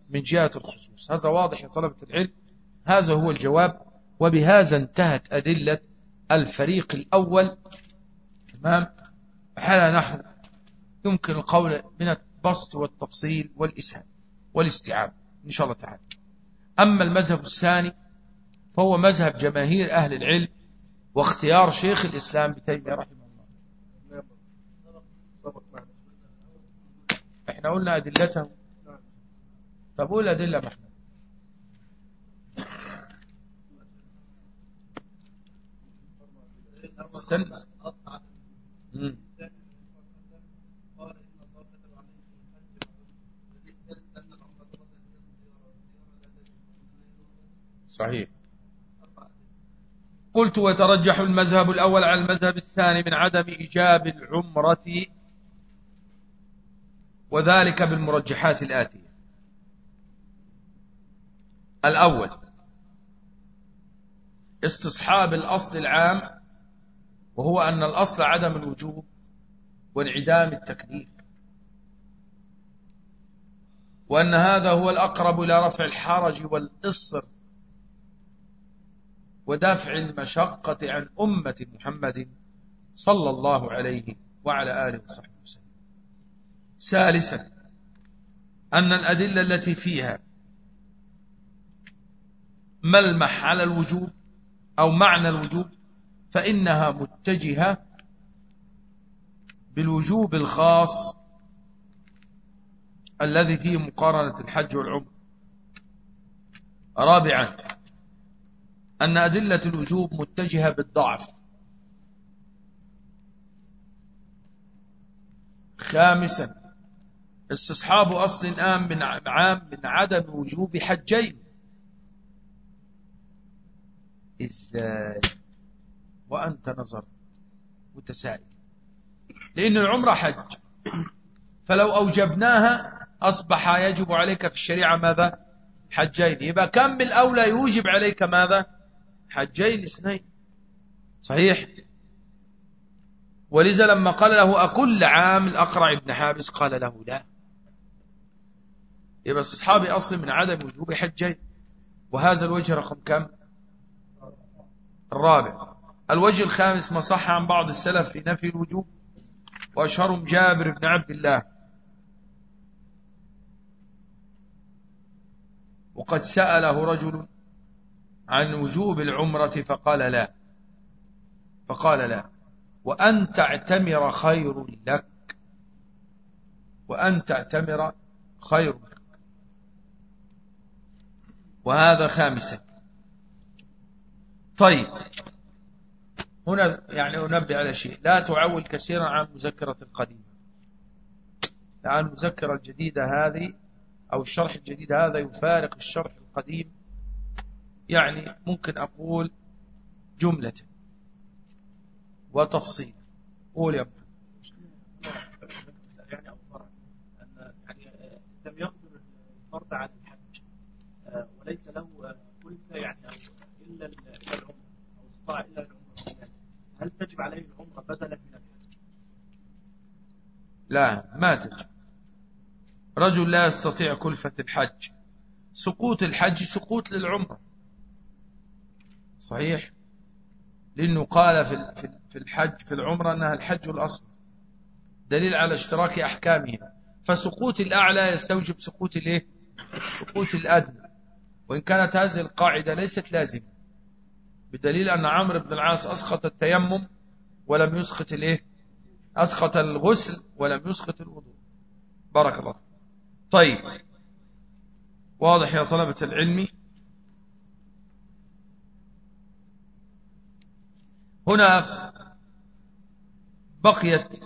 من جهة الخصوص. هذا واضح يا طلبة العلم. هذا هو الجواب وبهذا انتهت أدلة الفريق الأول تمام؟ حال نحن يمكن القول من البسط والتفصيل والإسهام والاستيعاب إن شاء الله تعالى. أما المذهب الثاني فهو مذهب جماهير أهل العلم واختيار شيخ الإسلام بتيمية رحمه الله. إحنا قلنا أدلته طب قول أدلة محمد. استنى. صحيح. قلت وترجح المذهب الأول على المذهب الثاني من عدم إيجاب العمرة وذلك بالمرجحات الآتية. الأول استصحاب الأصل العام وهو أن الأصل عدم الوجوب وانعدام التكليف. وأن هذا هو الأقرب إلى رفع الحرج والإصر ودفع المشقة عن أمة محمد صلى الله عليه وعلى آله وصحبه وسلم. ثالثا أن الأدلة التي فيها ملمح على الوجوب أو معنى الوجوب؟ فإنها متجهة بالوجوب الخاص الذي فيه مقارنة الحج والعمر رابعا أن أدلة الوجوب متجهة بالضعف. خامسا استصحاب أصل آم من عام من عدم وجوب حجين. إزاي وأنت نظرت متسائل. لأن العمرة حج. فلو أوجبناها أصبح يجب عليك في الشريعة ماذا؟ حجين. يبقى كم بالأولى يوجب عليك ماذا؟ حجين اثنين. صحيح؟ ولذا لما قال له أكل عام الأقرع ابن حابس قال له لا. يبقى أصحابي أصل من عدم وجوب حجين. وهذا الوجه رقم كم؟ الرابع. الوجه الخامس ما صح عن بعض السلف في نفي الوجوب وأشهرهم جابر بن عبد الله. وقد سأله رجل عن وجوب العمرة فقال لا. فقال لا. وأن تعتمر خير لك. وأن تعتمر خير لك. وهذا خامسا. طيب. هنا يعني أنبه على شيء. لا تعول كثيرا عن مذكرة القديمة. لأن المذكرة الجديدة هذه أو الشرح الجديد هذا يفارق الشرح القديم. يعني ممكن أقول جملة وتفصيل. قول يا يعني أو أن يعني لم يقدر على الحج وليس له كلفة يعني إلا العمر أو استطاع إلا العمر. هل تجب عليه العمرة بدلا من الحج؟ لا ما تجب. رجل لا يستطيع كلفة الحج. سقوط الحج سقوط للعمرة صحيح؟ لأنه قال في الحج في العمرة أنها الحج الأصل. دليل على اشتراك أحكامها. فسقوط الأعلى يستوجب سقوط الإيه؟ سقوط الأدنى. وإن كانت هذه القاعدة ليست لازمة. بدليل أن عمرو بن العاص أسقط التيمم ولم يسقط الإيه؟ أسقط الغسل ولم يسقط الوضوء. بارك الله طيب. واضح يا طلبة العلم. هنا بقيت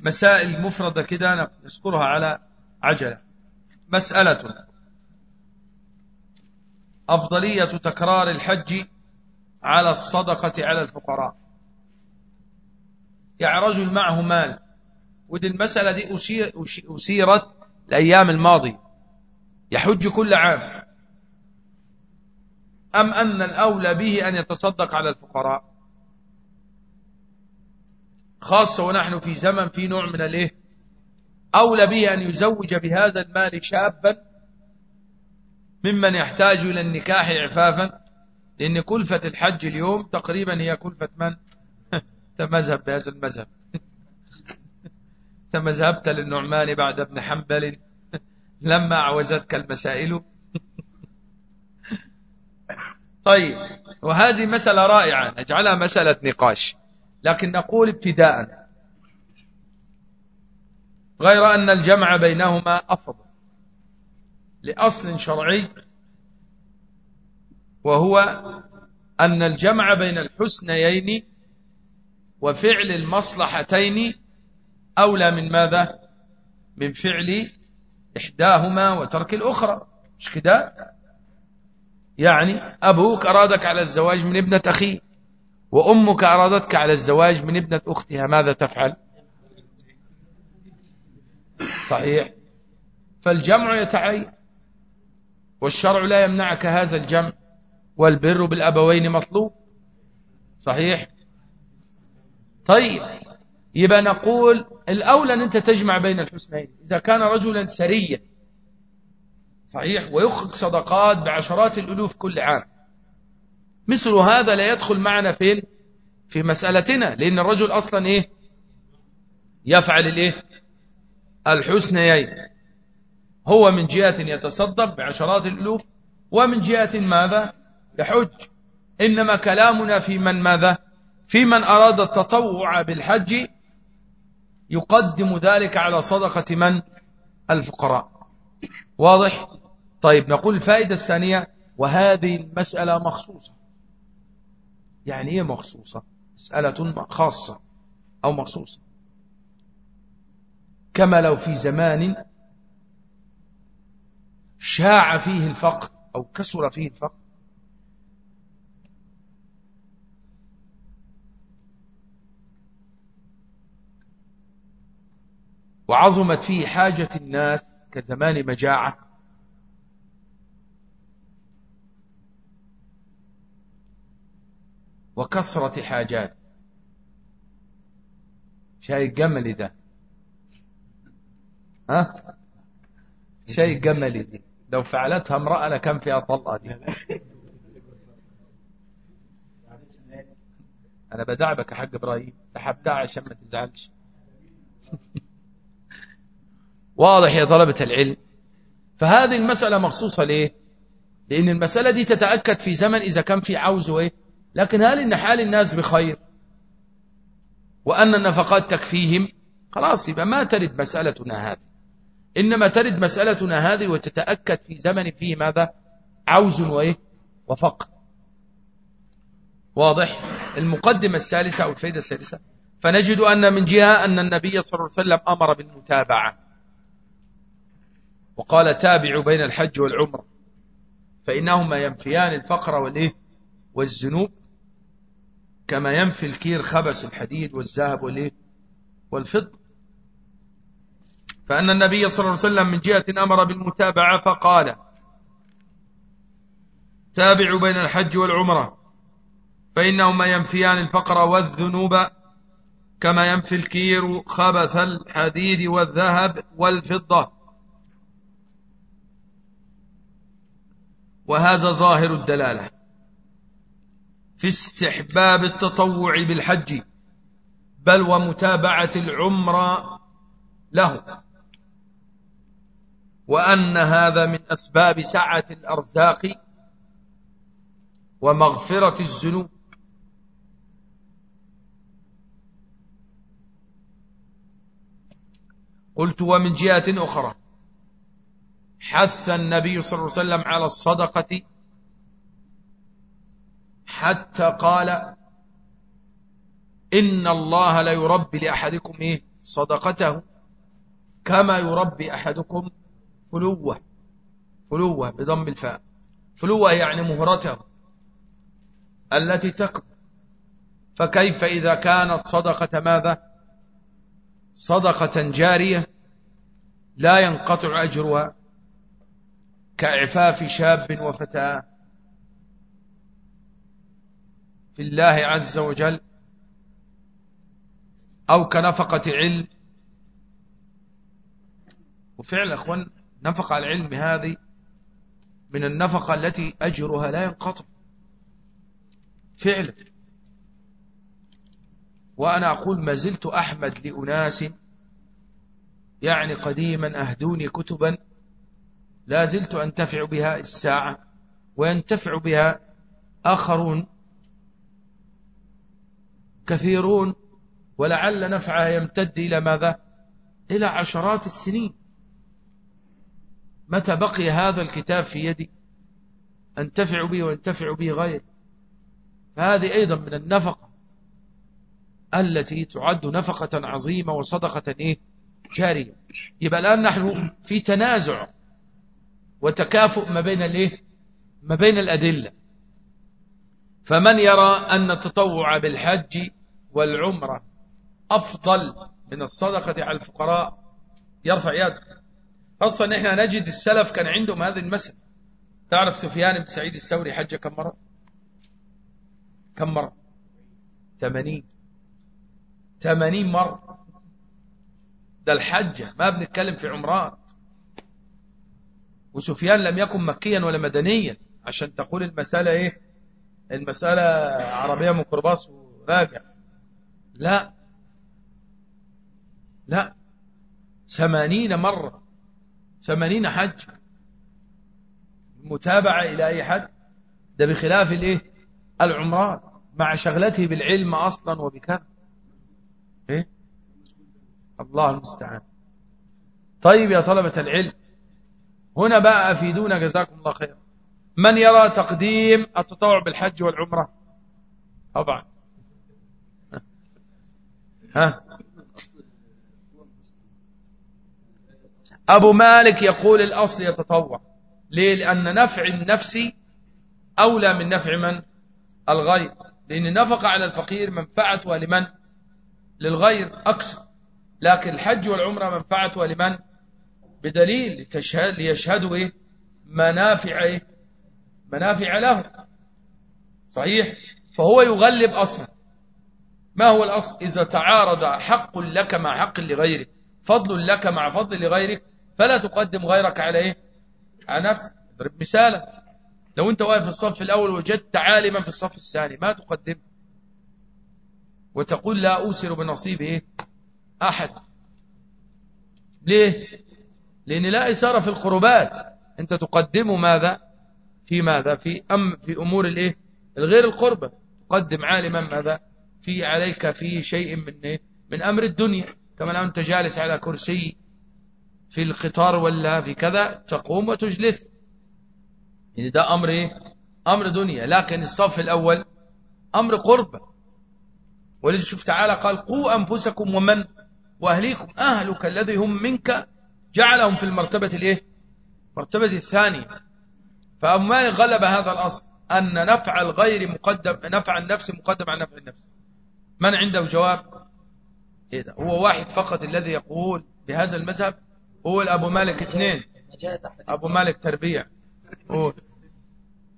مسائل مفردة كده نذكرها على عجلة. مسألة أفضلية تكرار الحج على الصدقة على الفقراء. يعني رجل معه مال ودي المسألة دي أسير أسيرت الأيام الماضية. يحج كل عام. أم أن الأولى به أن يتصدق على الفقراء؟ خاصة ونحن في زمن في نوع من الإيه؟ أولى به أن يزوج بهذا المال شابا ممن يحتاج إلى النكاح إعفافا. لأن كلفة الحج اليوم تقريبا هي كلفة من؟ [laughs] تمذهب بهذا المذهب. [laughs] تمذهبت للنعمان بعد ابن حنبل. [laughs] لما أعوزتك المسائل. طيب وهذه مسألة رائعة. نجعلها مسألة نقاش. لكن نقول ابتداء غير أن الجمع بينهما أفضل. لأصل شرعي وهو أن الجمع بين الحسنيين وفعل المصلحتين أولى من ماذا؟ من فعل إحداهما وترك الأخرى. مش كده؟ يعني أبوك أرادك على الزواج من ابنة أخيه وأمك أرادتك على الزواج من ابنة أختها ماذا تفعل؟ صحيح. فالجمع يتعين والشرع لا يمنعك هذا الجمع. والبر بالأبوين مطلوب؟ صحيح؟ طيب يبقى نقول الأولى أن أنت تجمع بين الحسنين. إذا كان رجلا سريا صحيح ويخرج صدقات بعشرات الألوف كل عام. مثل هذا لا يدخل معنا فين؟ في مسألتنا لأن الرجل أصلا إيه؟ يفعل الإيه؟ الحسنيين. هو من جهة يتصدق بعشرات الألوف ومن جهة ماذا؟ يحج. إنما كلامنا في من ماذا؟ في من أراد التطوع بالحج يقدم ذلك على صدقة من؟ الفقراء. واضح؟ طيب نقول الفائدة الثانية وهذه المسألة مخصوصة. يعني إيه مخصوصة؟ مسألة خاصة أو مخصوصة؟ كما لو في زمان شاع فيه الفقر أو كسر فيه الفقر وعظمت فيه حاجة الناس كزمان مجاعة. وكسرة حاجات. شيء جملي ده. ها؟ شيء جملي دي. لو فعلتها امرأة لكان فيها طلقة دي. أنا بدعبك يا حاج إبراهيم. سحبتها عشان ما تزعلش. [laughs] واضح يا طلبة العلم. فهذه المسألة مخصوصة ليه؟ لأن المسألة دي تتأكد في زمن إذا كان في عوز إيه لكن هل إن حال الناس بخير؟ وأن النفقات تكفيهم؟ خلاص يبقى ما ترد مسألتنا هذه. إنما ترد مسألتنا هذه وتتأكد في زمن فيه ماذا؟ عوز وإيه؟ وفقر. واضح؟ المقدمة الثالثة أو الفائدة الثالثة. فنجد أن من جهة أن النبي صلى الله عليه وسلم أمر بالمتابعة. وقال تابعوا بين الحج والعمر فإنهما ينفيان الفقر والإيه؟ والذنوب كما ينفي الكير خبس الحديد والذهب والإيه؟ والفضة. فأن النبي صلى الله عليه وسلم من جهة أمر بالمتابعة فقال تابعوا بين الحج والعمرة فإنهما ينفيان الفقر والذنوب كما ينفي الكير خبث الحديد والذهب والفضة. وهذا ظاهر الدلالة. في استحباب التطوع بالحج بل ومتابعة العمر له. وأن هذا من أسباب سعة الأرزاق ومغفرة الذنوب. قلت ومن جهة أخرى حث النبي صلى الله عليه وسلم على الصدقة حتى قال إن الله لا يربي لأحدكم إيه؟ صدقته كما يربي أحدكم فلوة. فلوة بضم الفاء. فلوة يعني مهرته التي تكبر. فكيف إذا كانت صدقة ماذا؟ صدقة جارية لا ينقطع أجرها. كإعفاف شاب وفتاة. في الله عز وجل أو كنفقة علم. وفعل أخوان نفقة العلم هذه من النفقة التي أجرها لا ينقطع. فعلا وأنا أقول ما زلت أحمد لأناس يعني قديما أهدوني كتبا لا زلت أنتفع بها الساعة وينتفع بها آخرون كثيرون ولعل نفعها يمتد إلى ماذا؟ إلى عشرات السنين. متى بقي هذا الكتاب في يدي؟ أنتفع به وانتفع به غير فهذه أيضا من النفقة التي تعد نفقة عظيمة وصدقة إيه؟ جارية. يبقى الآن نحن في تنازع. وتكافؤ ما بين الايه؟ ما بين الأدلة. فمن يرى أن التطوع بالحج والعمرة أفضل من الصدقة على الفقراء؟ يرفع يده أصلا إحنا نجد السلف كان عندهم هذه المسألة. تعرف سفيان بن سعيد الثوري حج كم مرة؟ كم مرة؟ ثمانين. ثمانين مرة. ده الحجة. ما بنتكلم في عمرات. وسفيان لم يكن مكيا ولا مدنيا. عشان تقول المسألة إيه؟ المسألة عربية ميكروباص وراجع. لا. لا. ثمانين مرة. ثمانين حج. متابعة إلى أي حد؟ ده بخلاف الإيه؟ العمرات مع شغلته بالعلم أصلا وبكذا. إيه؟ الله المستعان. طيب يا طلبة العلم. هنا بقى أفيدونا جزاكم الله خير من يرى تقديم التطوع بالحج والعمرة؟ طبعا. ها؟ أبو مالك يقول الأصل يتطوع. ليه؟ لأن نفع النفس أولى من نفع من؟ الغير. لأن النفقة على الفقير منفعتها لمن؟ للغير أكثر لكن الحج والعمرة منفعتها لمن؟ بدليل تشهد ليشهدوا إيه؟ منافع إيه؟ منافع له. صحيح؟ فهو يغلب أصلا. ما هو الأصل؟ إذا تعارض حق لك مع حق لغيرك فضل لك مع فضل لغيرك فلا تقدم غيرك على إيه؟ على نفسك. اضرب مثالا. لو أنت واقف في الصف الأول وجدت عالما في الصف الثاني ما تقدم. وتقول لا أوسر بنصيب إيه؟ أحد. ليه؟ لأن لا إسارة في القربات. أنت تقدم ماذا؟ في ماذا؟ في أم في أمور الإيه؟ الغير القربة. تقدم عالما ماذا؟ في عليك في شيء من إيه؟ من أمر الدنيا. كما لو أنت جالس على كرسي في القطار ولا في كذا تقوم وتجلس. يعني ده أمر إيه؟ أمر دنيا. لكن الصف الأول أمر قربة. ولذا شوف تعالى قال قوا أنفسكم ومن وأهليكم. أهلك الذي هم منك جعلهم في المرتبة الإيه؟ مرتبة الثانية. فأما غلب هذا الأصل أن نفع الغير مقدم نفع النفس مقدم عن نفع النفس. من عنده جواب؟ إيه ده؟ هو واحد فقط الذي يقول بهذا المذهب. هو الأبو مالك اثنين. أبو مالك تربيع. قول.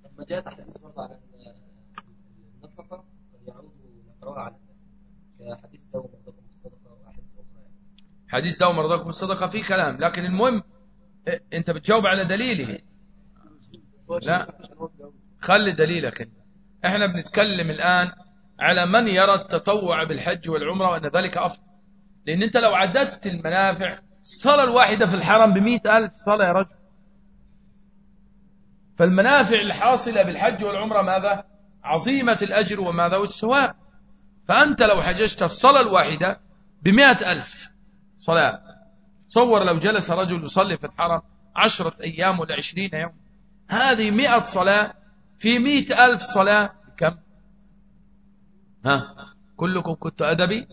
لما جاءت احاديث برضه على النفقة يعود نفعها على الناس كحديث داوم حديث داوم مرضاكم بالصدقه في كلام لكن المهم أنت بتجاوب على دليله. لا خلي دليلك. انت إحنا بنتكلم الآن على من يرى التطوع بالحج والعمرة وأن ذلك أفضل. لأن أنت لو عددت المنافع الصلاه الواحدة في الحرم بمئة ألف صلاة يا رجل. فالمنافع الحاصلة بالحج والعمرة ماذا؟ عظيمة الأجر وماذا؟ والثواب. فأنت لو حججت الصلاة الواحدة بمئة ألف صلاة. تصور لو جلس رجل يصلي في الحرم عشرة أيام ولا عشرين يوم. هذه مئة صلاة في مئة ألف صلاة كم ها؟ كلكم كنت أدبي؟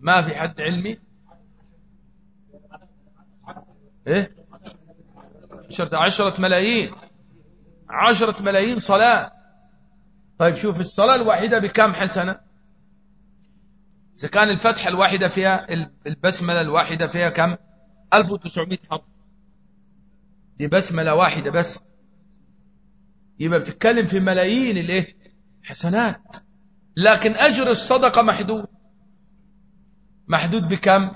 ما في حد علمي؟ إيه؟ عشرة, عشرة ملايين. عشرة ملايين صلاة. طيب شوف الصلاة الواحدة بكم حسنة؟ إذا كان الفتحة الواحدة فيها البسملة الواحدة فيها كم؟ 1900 حرف. دي بسملة واحدة بس. يبقى بتتكلم في ملايين الايه حسنات. لكن أجر الصدقة محدود. محدود بكم؟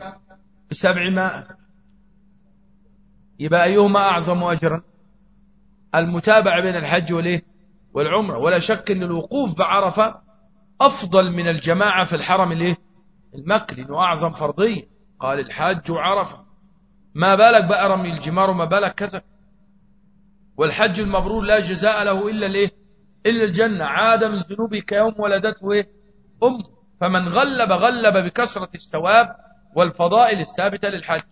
بسبعمائة. يبقى أيهما أعظم أجرا؟ المتابعة بين الحج والإيه؟ والعمرة. ولا شك أن الوقوف بعرفة أفضل من الجماعة في الحرم الإيه المكي لأنه أعظم فرضية. قال الحاج عرفة. ما بالك بقى رمي الجمار وما بالك كذا والحج المبرور لا جزاء له إلا الإيه إلا الجنة. عاد من ذنوبه كيوم ولدته إيه أم. فمن غلب غلب بكثرة الثواب والفضائل الثابتة للحج.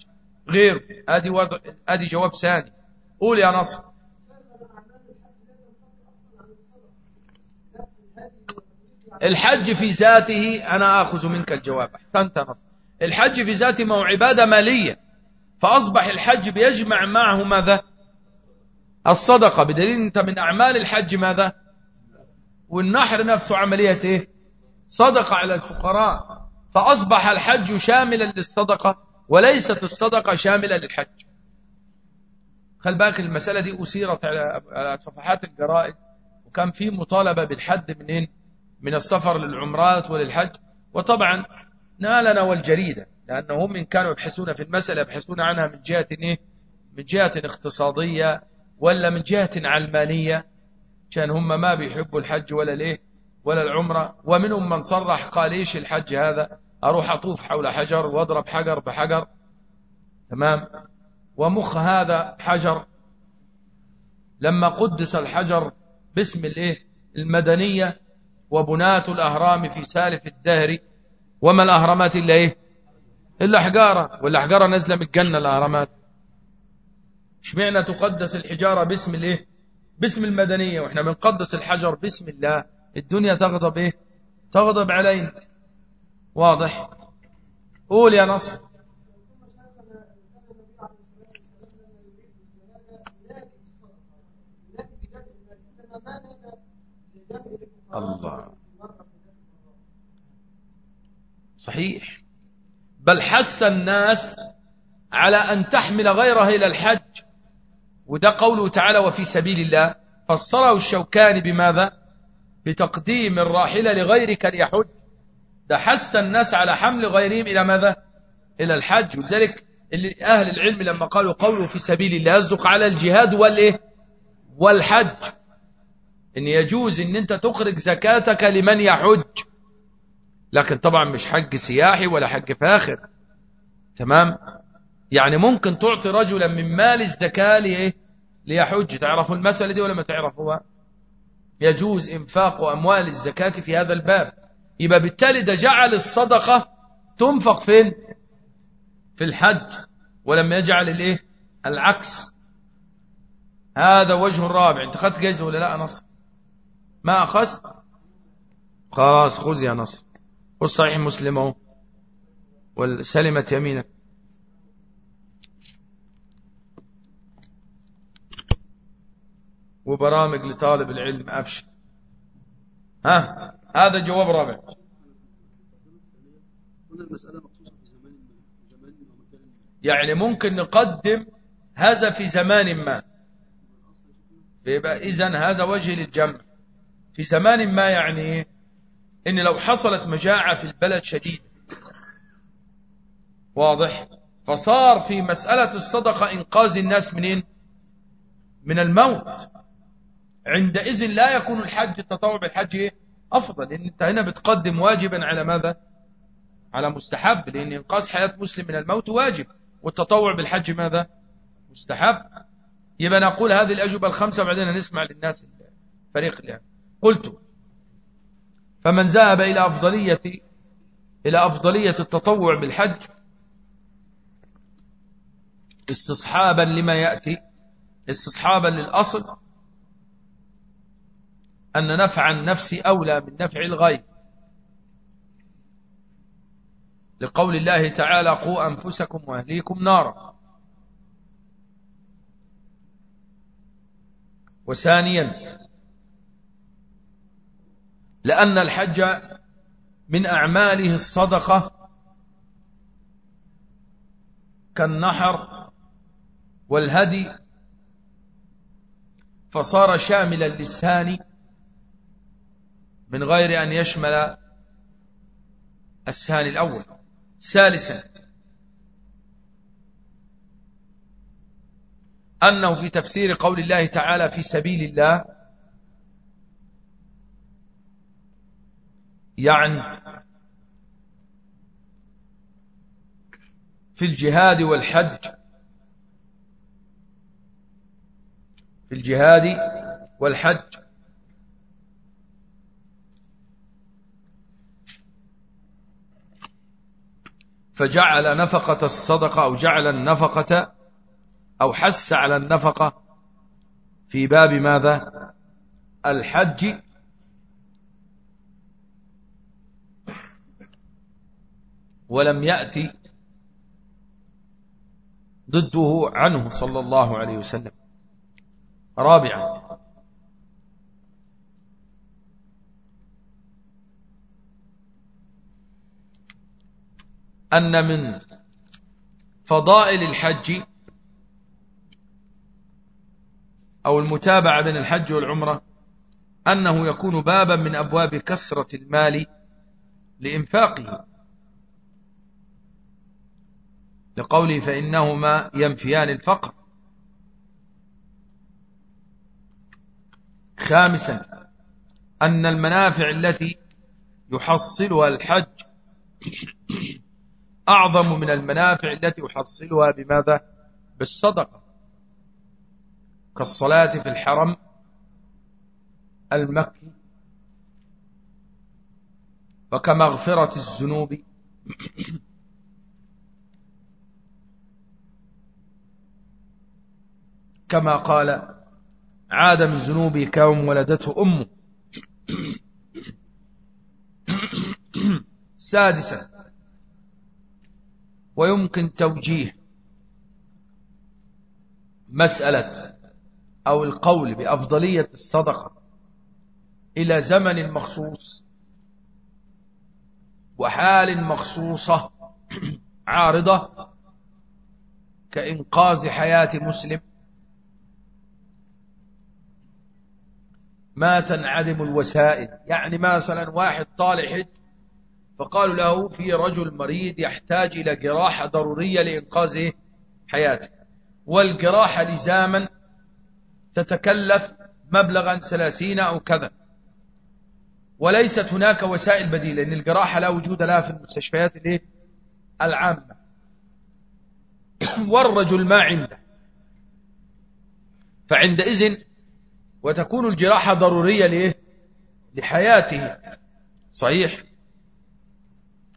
غيره. أدي وضع أدي جواب ثاني. قول يا نصر. الحج في ذاته أنا آخذ منك الجواب أحسنت نصر. الحج في ذاته ما هو عبادة مالية فأصبح الحج بيجمع معه ماذا؟ الصدقة. بدليل أنت من أعمال الحج ماذا؟ والنحر نفسه عملية إيه؟ صدقة على الفقراء. فأصبح الحج شاملا للصدقة وليست الصدقة شاملة للحج. خل بالك المسألة دي أسيرت على صفحات الجرائد وكان في مطالبة بالحد منين؟ من السفر للعمرات وللحج. وطبعا نالنا والجريدة لأنهم إن كانوا يبحثون في المسألة يبحثون عنها من جهة إيه؟ من جهة اقتصادية ولا من جهة علمانية. كان هم ما بيحبوا الحج ولا ليه ولا العمرة. ومنهم من صرح قال إيش الحج هذا؟ أروح أطوف حول حجر وأضرب حجر بحجر. تمام؟ ومخ هذا حجر. لما قدس الحجر باسم الإيه؟ المدنية وبناة الأهرام في سالف الدهر وما الأهرامات إلا إيه إلا حجارة والحجارة نازلة من الجنة الأهرامات اشمعنى تقدس الحجارة باسم الايه باسم المدنية وإحنا بنقدس الحجر باسم الله الدنيا تغضب إيه تغضب علينا واضح قول يا نصر الله. صحيح. بل حث الناس على أن تحمل غيرها إلى الحج. وده قوله تعالى وفي سبيل الله. فسره الشوكاني بماذا؟ بتقديم الراحلة لغيرك ليحج. ده حث الناس على حمل غيرهم إلى ماذا؟ إلى الحج. ولذلك أهل العلم لما قالوا قوله في سبيل الله يصدق على الجهاد والإيه؟ والحج. إن يجوز إن أنت تخرج زكاتك لمن يحج. لكن طبعا مش حج سياحي ولا حج فاخر. تمام؟ يعني ممكن تعطي رجلا من مال الزكاة لإيه ليحج. تعرفوا المسألة دي ولا ما تعرفوها؟ يجوز إنفاق أموال الزكاة في هذا الباب. يبقى بالتالي ده جعل الصدقة تنفق فين؟ في الحج. ولم يجعل الإيه؟ العكس. هذا وجه الرابع أنت اخذت جايزة ولا لا نصر؟ ما اخذت خلاص خذ يا نصر. خذ صحيح مسلم أهو. وسلمت يمينك. وبرامج لطالب العلم أبشر. ها؟ هذا جواب رابع. يعني ممكن نقدم هذا في زمان ما. فيبقى إذن هذا وجه للجمع. في زمان ما يعني إن لو حصلت مجاعة في البلد شديد. واضح؟ فصار في مسألة الصدقة إنقاذ الناس منين من الموت. عندئذ لا يكون الحج التطوع بالحج إيه؟ أفضل. لأن أنت هنا بتقدم واجبا على ماذا؟ على مستحب لأن إنقاذ حياة مسلم من الموت واجب. والتطوع بالحج ماذا؟ مستحب. يبقى نقول هذه الأجوبة الخمسة وبعدين نسمع للناس فريق الآن قلت فمن ذهب إلى أفضلية إلى أفضلية التطوع بالحج استصحابا لما يأتي استصحابا للأصل أن نفع النفس أولى من نفع الغير. لقول الله تعالى قوا أنفسكم وأهليكم نارا. وثانيا لأن الحج من أعماله الصدقة كالنحر والهدي فصار شاملا للسان من غير أن يشمل الثاني الأول. ثالثا أنه في تفسير قول الله تعالى في سبيل الله يعني في الجهاد والحج في الجهاد والحج. فجعل نفقة الصدقة أو جعل النفقة أو حس على النفقة في باب ماذا؟ الحج. ولم يأتي ضده عنه صلى الله عليه وسلم. رابعا. أن من فضائل الحج أو المتابعة بين الحج والعمرة أنه يكون بابا من أبواب كسرة المال لإنفاقه. لقوله فإنهما ينفيان الفقر. خامسا أن المنافع التي يحصلها الحج أعظم من المنافع التي يحصلها بماذا؟ بالصدقة. كالصلاة في الحرم المكي وكمغفرة الذنوب. كما قال عاد من ذنوبي كوم ولدته أمه. سادسا ويمكن توجيه مسألة أو القول بأفضلية الصدقة إلى زمن مخصوص وحال مخصوصة عارضة كإنقاذ حياة مسلم. ما تنعدم الوسائل. يعني مثلا واحد طالع حج فقالوا له في رجل مريض يحتاج إلى جراحة ضرورية لإنقاذ حياته. والجراحة لزاما تتكلف مبلغا ثلاثين أو كذا. وليست هناك وسائل بديلة لأن الجراحة لا وجود لها في المستشفيات العامة. والرجل ما عنده. فعندئذ وتكون الجراحة ضرورية ليه لحياته. صحيح.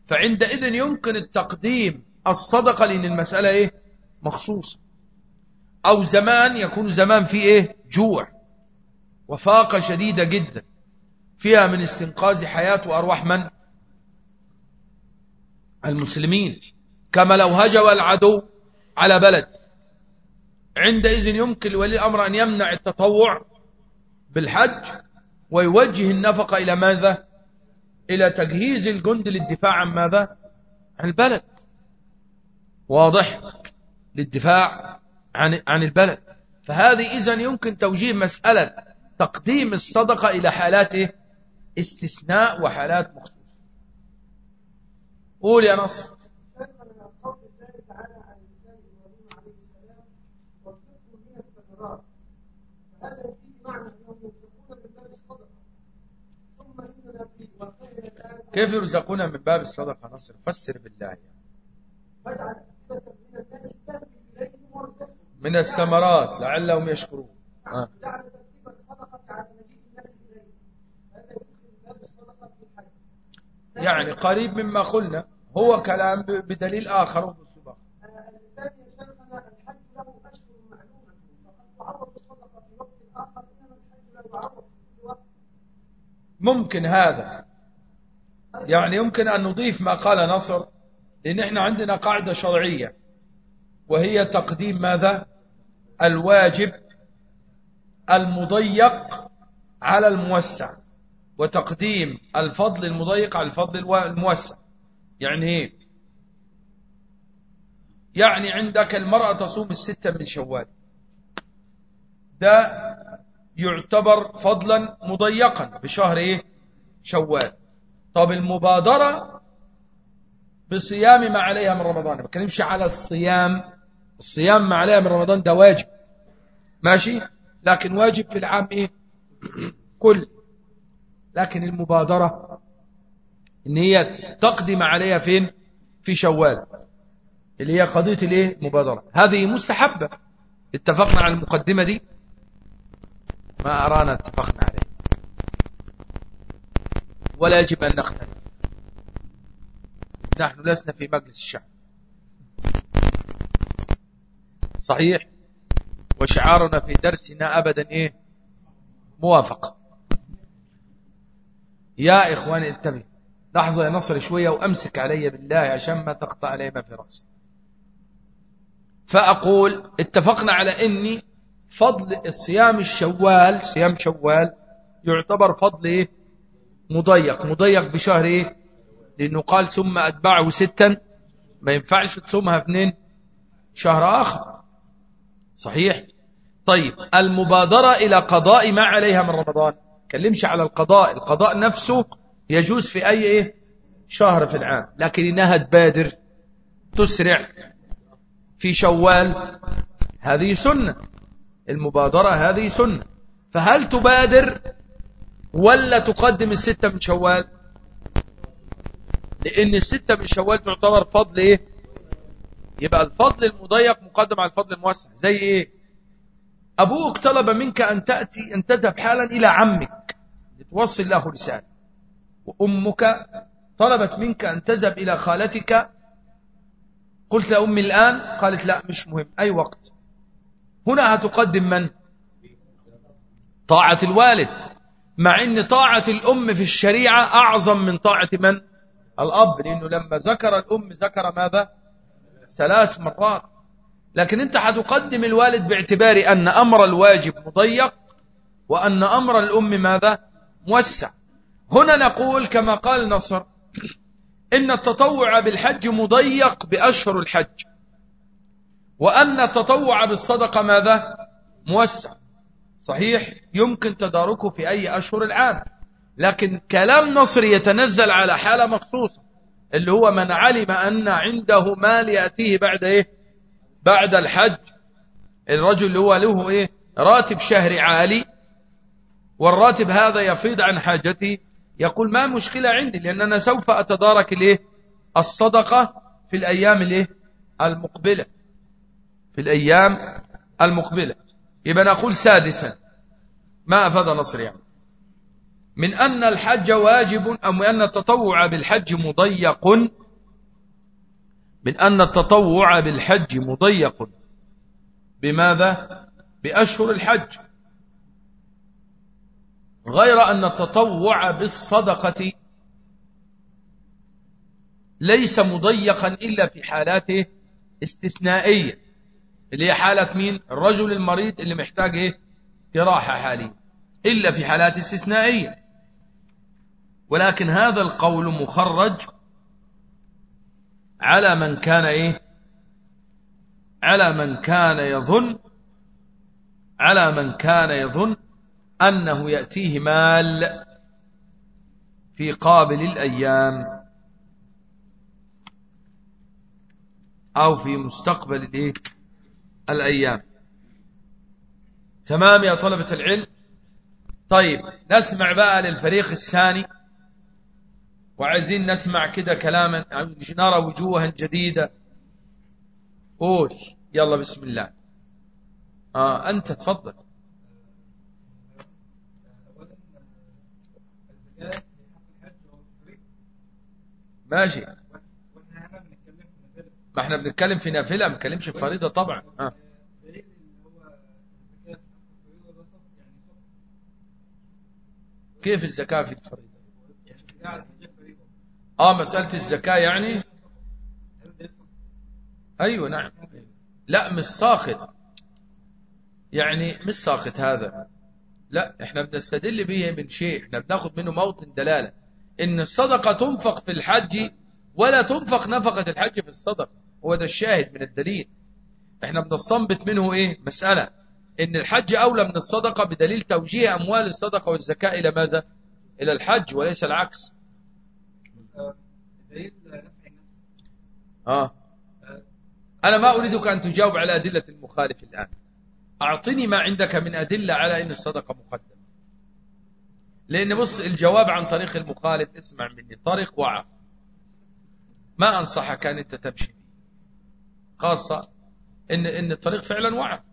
فعندئذ يمكن التقديم الصدقة لأن المسألة إيه؟ مخصوصة. أو زمان يكون زمان فيه إيه؟ جوع. وفاقة شديدة جدا. فيها من استنقاذ حياة وأرواح من؟ المسلمين. كما لو هجو العدو على بلد. عندئذ يمكن لولي الأمر أن يمنع التطوع. بالحج ويوجه النفقة إلى ماذا؟ إلى تجهيز الجند للدفاع عن ماذا؟ عن البلد. واضح؟ للدفاع عن عن البلد. فهذه إذا يمكن توجيه مسألة تقديم الصدقة إلى حالات استثناء وحالات مخصوصة قول يا نصر كيف يرزقون من باب الصدقة نصر فسر بالله من الثمرات لعلهم يشكرون. آه. يعني قريب مما قلنا هو كلام بدليل آخر. ممكن هذا. يعني يمكن أن نضيف ما قال نصر لأن إحنا عندنا قاعدة شرعية وهي تقديم ماذا؟ الواجب المضيق على الموسع وتقديم الفضل المضيق على الفضل الموسع. يعني إيه؟ يعني عندك المرأة تصوم الستة من شوال. ده يعتبر فضلا مضيقا بشهر إيه؟ شوال. طب المبادرة بصيام ما عليها من رمضان. ما بتكلمش على الصيام. الصيام ما عليها من رمضان ده واجب. ماشي؟ لكن واجب في العام إيه؟ كل. لكن المبادرة إن هي تقدم عليها فين؟ في شوال. اللي هي قضية الإيه؟ مبادرة. هذه مستحبة. اتفقنا على المقدمة دي؟ ما أرانا اتفقنا عليه ولا يجب أن نختلف نحن لسنا في مجلس الشعب. صحيح؟ وشعارنا في درسنا أبدا إيه؟ موافقة يا إخواني انتبه. لحظة يا نصر شوية وأمسك علي بالله عشان ما تقطع علي ما في رأسي. فأقول اتفقنا على أني فضل الصيام الشوال صيام شوال يعتبر فضل إيه؟ مضيق. مضيق بشهر إيه؟ لأنه قال ثم أتبعه ستا. ما ينفعش تصومها اثنين. شهر آخر. صحيح؟ طيب. المبادرة إلى قضاء ما عليها من رمضان. كلمش على القضاء. القضاء نفسه يجوز في أي إيه؟ شهر في العام. لكن إنها تبادر تسرع. في شوال هذه سنة. المبادرة هذه سنة. فهل تبادر؟ ولا تقدم الستة من شوال؟ لأن الستة من شوال تعتبر فضل إيه؟ يبقى الفضل المضيق مقدم على الفضل الموسع. زي إيه؟ أبوك طلب منك أن تأتي أن تذهب حالا إلى عمك. لتوصل له رسالة. وأمك طلبت منك أن تذهب إلى خالتك. قلت لأمي الآن؟ قالت لا مش مهم. أي وقت. هنا هتقدم من؟ طاعة الوالد. مع أن طاعة الأم في الشريعة أعظم من طاعة من؟ الأب لأنه لما ذكر الأم ذكر ماذا؟ ثلاث مرات. لكن أنت هتقدم الوالد باعتبار أن أمر الواجب مضيق وأن أمر الأم ماذا؟ موسع. هنا نقول كما قال نصر إن التطوع بالحج مضيق بأشهر الحج وأن التطوع بالصدقة ماذا؟ موسع. صحيح يمكن تداركه في أي أشهر العام. لكن كلام نصر يتنزل على حالة مخصوصة اللي هو من علم أن عنده مال يأتيه بعد إيه؟ بعد الحج. الرجل اللي هو له إيه؟ راتب شهري عالي والراتب هذا يفيض عن حاجته. يقول ما مشكلة عندي لأن أنا سوف أتدارك الإيه؟ الصدقة في الأيام الإيه؟ المقبلة. في الأيام المقبلة. يبقى نقول سادسا. ما أفاد نصر يعني. من أن الحج واجب أم أن التطوع بالحج مضيق؟ من أن التطوع بالحج مضيق. بماذا؟ بأشهر الحج. غير أن التطوع بالصدقة ليس مضيقا إلا في حالاته استثنائية. اللي هي حالة مين؟ الرجل المريض اللي محتاج إيه؟ جراحة حاليا. إلا في حالات استثنائية. ولكن هذا القول مخرج على من كان إيه؟ على من كان يظن على من كان يظن أنه يأتيه مال في قابل الأيام أو في مستقبل الإيه الأيام. تمام يا طلبة العلم؟ طيب نسمع بقى للفريق الثاني. وعايزين نسمع كده كلاما نرى وجوها جديدة. قول. يلا بسم الله. آه أنت تفضل. ماشي. ما إحنا بنتكلم في نافلة ما بنتكلمش في فريضة طبعا. آه. كيف الزكاة في الفريضة؟ آه مسألة الزكاة يعني؟ أيوه نعم. لا مش ساخط. يعني مش ساخط هذا. لا إحنا بنستدل به من شيء. إحنا بناخد منه موطن دلالة. إن الصدقة تنفق في الحج ولا تنفق نفقة الحج في الصدقة. هو ده الشاهد من الدليل. إحنا بنستنبط منه إيه؟ مسألة. إن الحج أولى من الصدقة بدليل توجيه أموال الصدقة والزكاة إلى ماذا؟ إلى الحج وليس العكس. آه. أنا ما أريدك أن تجاوب على أدلة المخالف الآن. أعطني ما عندك من أدلة على إن الصدقة مقدمة. لأن بص الجواب عن طريق المخالف اسمع مني طريق وعى. ما أنصحك أن أنت تمشي؟ خاصة إن إن الطريق فعلا وعى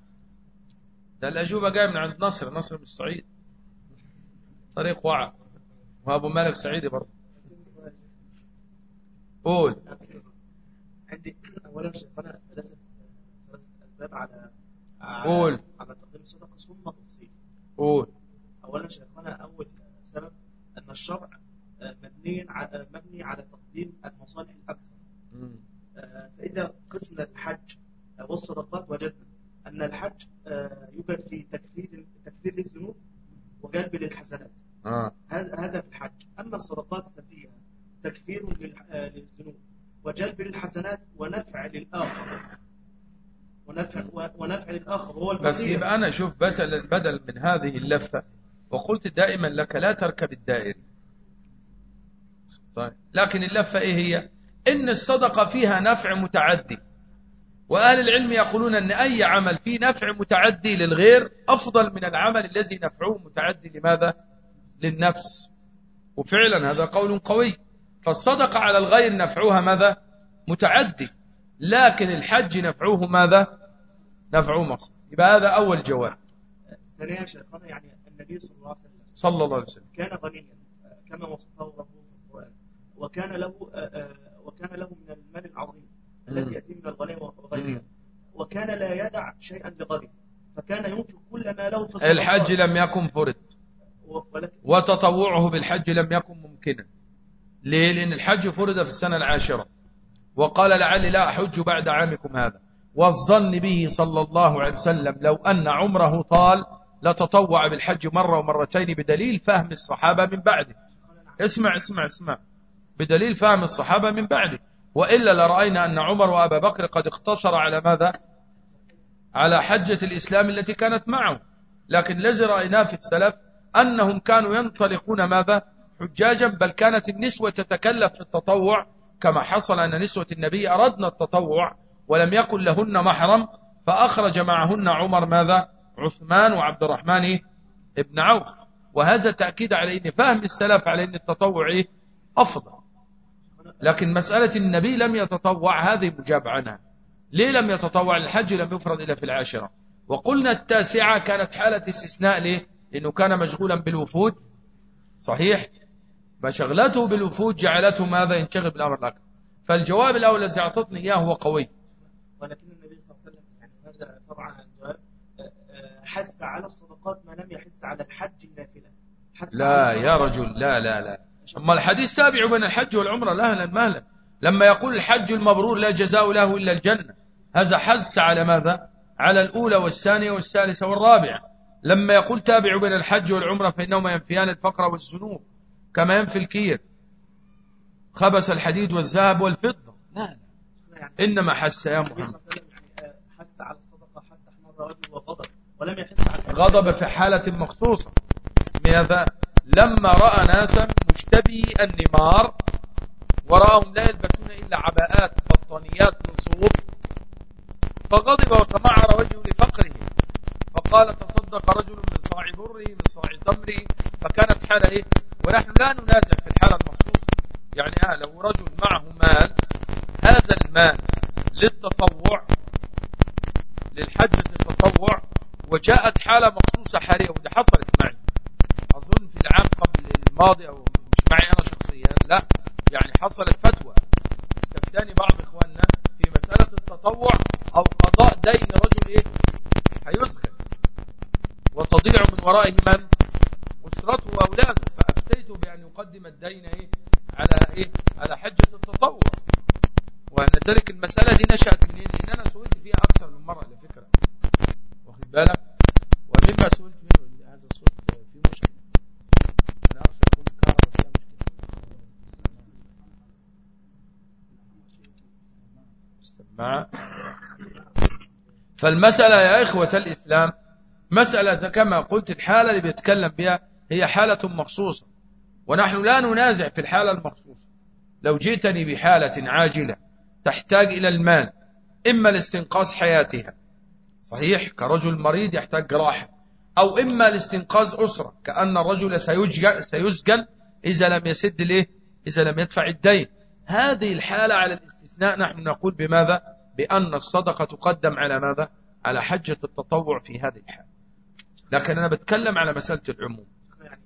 ده الأجوبة جاية من عند نصر نصر من الصعيد طريق وعى وأبو مالك صعيدي برضه. قول. عندي اولا شيخنا ثلاثة أسباب على قول. على تقديم الصدقة ثم تفصيل. قول. اولا شيخنا أول سبب أن الشرع مبني على مبني على تقديم المصالح الأكثر. مم. فإذا قسنا الحج والصدقات وجدنا أن الحج يوجد فيه تكفير تكفير للذنوب وجلب للحسنات. آه. هذا هذا في الحج. أما الصدقات ففيها تكفير آه، للذنوب وجلب للحسنات ونفع للآخر. ونفع ونفع للآخر هو بس الفقير يبقى أنا شوف بدل بدل من هذه اللفة وقلت دائما لك لا تركب الدائري طيب. لكن اللفة إيه هي؟ إن الصدقة فيها نفع متعدي. وأهل العلم يقولون أن أي عمل فيه نفع متعدي للغير أفضل من العمل الذي نفعه متعدي لماذا؟ للنفس. وفعلا هذا قول قوي. فالصدقة على الغير نفعها ماذا؟ متعدي. لكن الحج نفعه ماذا؟ نفعه مقصد يبقى هذا أول جواب. ثانيا شيخنا يعني النبي صلى الله عليه وسلم صلى الله عليه وسلم. كان غنيا كما وصفه ربه في القرآن وكان له وكان له من المال العظيم الذي يأتي من الغنيمة وغيرها وكان لا يدع شيئا لغده فكان ينفق كل ما له في الحج لم يكن فرد وتطوعه بالحج لم يكن ممكنا. ليه؟ لأن الحج فرد في السنة العاشرة. وقال لعلي لا أحج بعد عامكم هذا. والظن به صلى الله عليه وسلم لو أن عمره طال لتطوع بالحج مرة ومرتين بدليل فهم الصحابة من بعده. اسمع اسمع اسمع. بدليل فهم الصحابة من بعده. وإلا لرأينا أن عمر وأبا بكر قد اقتصر على ماذا؟ على حجة الإسلام التي كانت معه. لكن الذي رأيناه في السلف أنهم كانوا ينطلقون ماذا؟ حجاجا بل كانت النسوة تتكلف في التطوع كما حصل أن نسوة النبي أردنا التطوع ولم يكن لهن محرم فأخرج معهن عمر ماذا؟ عثمان وعبد الرحمن ابن عوف. وهذا تأكيد على أن فهم السلف على أن التطوع أفضل. لكن مسألة النبي لم يتطوع هذه مجاب عنها ليه لم يتطوع؟ الحج لم يفرض إلا في العاشرة. وقلنا التاسعة كانت حالة استثناء ليه؟ لأنه كان مشغولا بالوفود. صحيح؟ فشغلته بالوفود جعلته ماذا؟ ينشغل بالأمر الأكبر فالجواب الأول الذي أعطتني إياه هو قوي. ولكن النبي صلى الله عليه وسلم يعني هذا طبعا الجواب آه، حث على الصدقات ما لم يحث على الحج النافلة. لا يا رجل لا لا لا. أما الحديث تابع بين الحج والعمرة لا مهلا لما يقول الحج المبرور لا جزاء له إلا الجنة هذا حث على ماذا؟ على الأولى والثانية والثالثة والرابعة. لما يقول تابع بين الحج والعمرة فإنهما ينفيان الفقر والذنوب كما ينفي الكير. خبس الحديد والذهب والفضة. لا إنما حس يا محمد. حس على الصدقة حتى احمر وجهه وغضب ولم يحس على غضب في حالة مخصوصة. لما رأى ناسا مشتبي النمار ورأهم لا يلبسون إلا عباءات بطانيات من فغضب وتمعر وجهه لفقره فقال تصدق رجل من صاع بره من صاع تمره فكانت حالة إيه؟ ونحن لا ننازع في الحالة المخصوصة. يعني آه لو رجل معه مال هذا المال للتطوع للحج للتطوع وجاءت حالة مخصوصة حالية ودي حصلت معي. أظن في العام قبل الماضي أو مش معي أنا شخصيا لا. يعني حصلت فتوى استفتاني بعض إخواننا في مسألة التطوع أو قضاء دين رجل إيه؟ هيسكن وتضيع من ورائه من أسرته وأولاده. فأفتيت بأن يقدم الدين إيه؟ على إيه؟ على حجة التطوع. وأن ذلك المسألة دي نشأت منين؟ لأن أنا سئلت فيها أكثر من مرة على فكرة. واخد بالك ومما سئلت منه هذا الصوت فيه مشكلة أنا أخشى يكون الكهرباء فيها مشكلة مع فالمسألة يا إخوة الإسلام مسألة كما قلت الحالة اللي بيتكلم بها هي حالة مخصوصة ونحن لا ننازع في الحالة المخصوصة. لو جئتني بحالة عاجلة تحتاج إلى المال إما لاستنقاذ حياتها صحيح كرجل مريض يحتاج راحة أو إما لاستنقاذ أسرة كأن الرجل سيسجن إذا لم يسد له إذا لم يدفع الدين. هذه الحالة على الاستثناء نحن نقول بماذا؟ بأن الصدقة تقدم على ماذا؟ على حجة التطوع في هذه الحالة لكن أنا بتكلم على مسألة العموم. يعني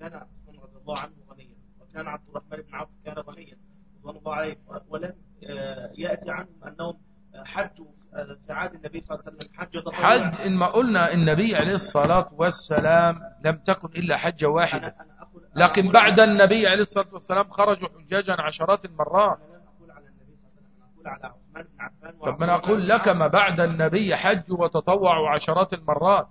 كان عثمان رضي الله عنه غنيا وكان عبد الرحمن بن عوف كان غنيا رضوان الله عليه ولم آه، يأتي عنهم أنهم حجوا في عهد النبي صلى الله عليه وسلم حج تطوع حج إن ما قلنا النبي عليه الصلاة والسلام لم تكن إلا حجة واحدة. لكن بعد النبي عليه الصلاة والسلام خرجوا حجاجا عشرات المرات. على عثمان بن عفان طب ما أنا أقول لك ما بعد النبي حجوا وتطوعوا عشرات المرات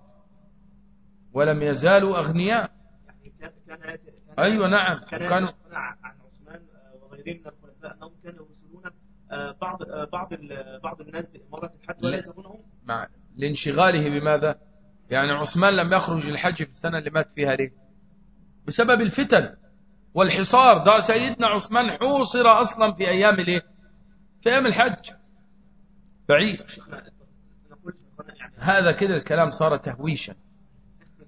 ولم يزالوا أغنياء. يعني كان كان كان- أيوة نعم. كان كانوا عن عثمان آه، وغيره من الخلفاء أنهم كانوا يرسلون آه، بعض آه، بعض بعض الناس بإمارة الحج ولا مع لانشغاله بماذا؟ يعني عثمان لم يخرج الحج في السنة اللي مات فيها ليه؟ بسبب الفتن والحصار. ده سيدنا عثمان حوصر أصلا في أيام الايه في أيام الحج. بعيد. هذا كده الكلام صار تهويشا.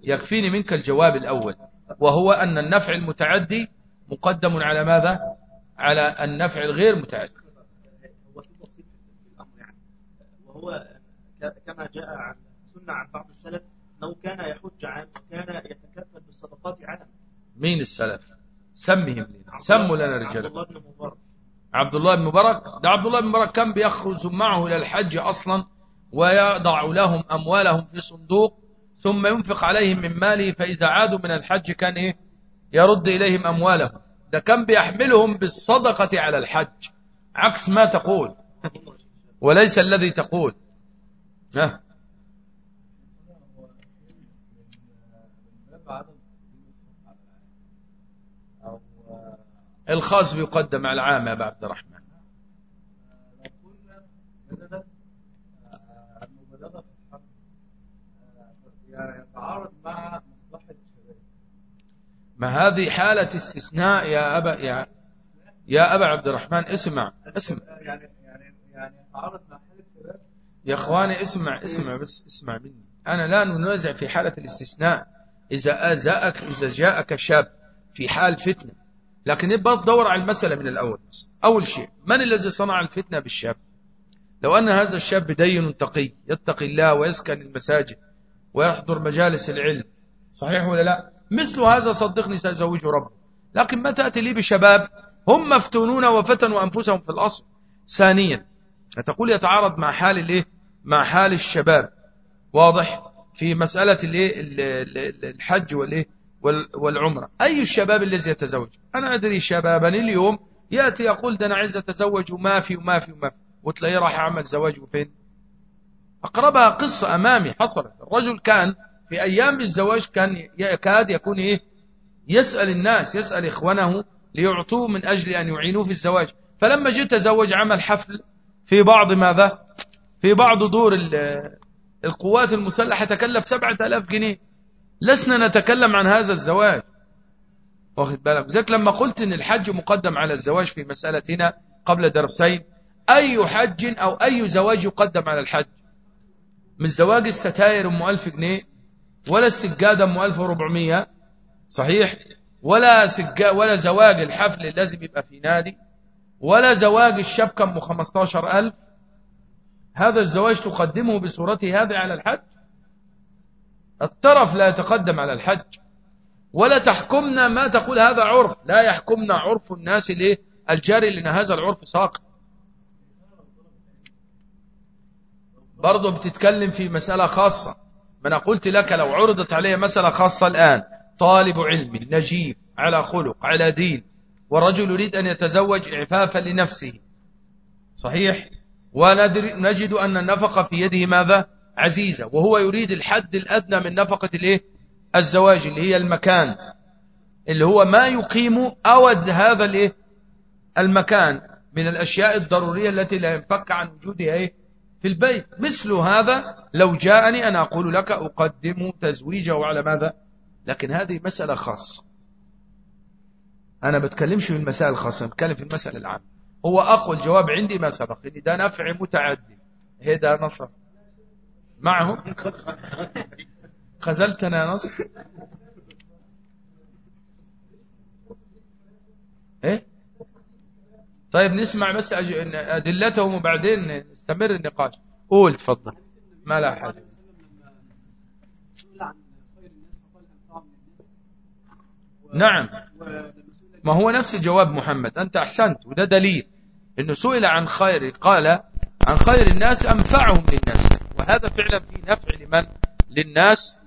يكفيني منك الجواب الأول وهو أن النفع المتعدي مقدم على ماذا؟ على النفع الغير متعدي. وهو كما جاء عن سنة عن بعض السلف انه كان يحج عام وكان يتكفل بالصدقات عام مين السلف؟ سمهم لنا. سموا لنا عبد عبد الله بن مبارك. ده عبد الله بن مبارك كان بيأخذ معه إلى الحج أصلا ويضع لهم أموالهم في صندوق ثم ينفق عليهم من ماله فإذا عادوا من الحج كان إيه؟ يرد إليهم أموالهم. ده كان بيحملهم بالصدقة على الحج. عكس ما تقول. وليس الذي تقول. ها؟ الخاص بيقدم على العام يا أبا عبد الرحمن. ما هذه حالة استثناء يا أبا يا يا أبا عبد الرحمن اسمع اسمع. يعني يعني يعني مع حال الشباب يا إخواني اسمع اسمع بس اسمع مني. أنا لا ننازع في حالة الاستثناء. إذا جاءك إذا جاءك شاب في حال فتنة لكن يبقى تدور على المسألة من الأول. بس. أول شيء من الذي صنع الفتنة بالشاب؟ لو أن هذا الشاب دين تقي يتقي الله ويسكن المساجد ويحضر مجالس العلم صحيح ولا لا؟ مثل هذا صدقني سيزوجه ربه لكن ما تأتي لي بشباب هم مفتونون وفتنوا أنفسهم في الأصل؟ ثانيا تقول يتعارض مع حال الإيه؟ مع حال الشباب. واضح؟ في مسألة الإيه؟ ال- ال- الحج والإيه؟ وال- والعمرة. أي الشباب الذي يتزوج؟ أنا أدري شبابا اليوم يأتي يقول ده أنا عايز أتزوج وما في وما في وما في. وتلاقيه راح يعمل زواجه فين أقربها قصة أمامي حصلت. الرجل كان في أيام الزواج كان يكاد يكون إيه؟ يسأل الناس يسأل إخوانه ليعطوه من أجل أن يعينوه في الزواج. فلما جئت تزوج عمل حفل في بعض ماذا؟ في بعض دور ال- القوات المسلحة تكلف سبعة ألاف جنيه. لسنا نتكلم عن هذا الزواج. واخد بالك؟ ذلك لما قلت إن الحج مقدم على الزواج في مسألتنا قبل درسين أي حج أو أي زواج يقدم على الحج؟ من زواج الستاير أم ألف جنيه ولا السجادة ألف وربعمية صحيح؟ ولا سجا ولا زواج الحفل لازم يبقى في نادي ولا زواج الشبكة أم 15 ألف. هذا الزواج تقدمه بصورته هذه على الحج؟ الطرف لا يتقدم على الحج. ولا تحكمنا ما تقول هذا عرف. لا يحكمنا عرف الناس الجاري لأن هذا العرف ساقط برضه بتتكلم في مسألة خاصة. ما أنا قلت لك لو عرضت عليه مسألة خاصة الآن طالب علم نجيب على خلق على دين ورجل يريد أن يتزوج إعفافا لنفسه. صحيح؟ ونجد أن النفقة في يده ماذا؟ عزيزة وهو يريد الحد الأدنى من نفقة الإيه؟ الزواج اللي هي المكان اللي هو ما يقيم أود هذا الإيه؟ المكان من الأشياء الضرورية التي لا ينفك عن وجودها إيه؟ في البيت مثل هذا لو جاءني أنا أقول لك أقدم تزويجه على ماذا لكن هذه مسألة خاصة أنا بتكلمش في المسائل الخاصة بتكلم في المسألة العامة هو أقوى الجواب عندي ما سبق إن ده نفع متعدي هي ده نصر معه. خزلتنا يا نصر. إيه؟ طيب نسمع بس أدلتهم وبعدين نستمر النقاش. قول تفضل. ما لا و- نعم. ما هو نفس جواب محمد. أنت أحسنت وده دليل. إنه سئل عن خير قال عن خير الناس أنفعهم للناس. وهذا فعلا في نفع لمن؟ للناس.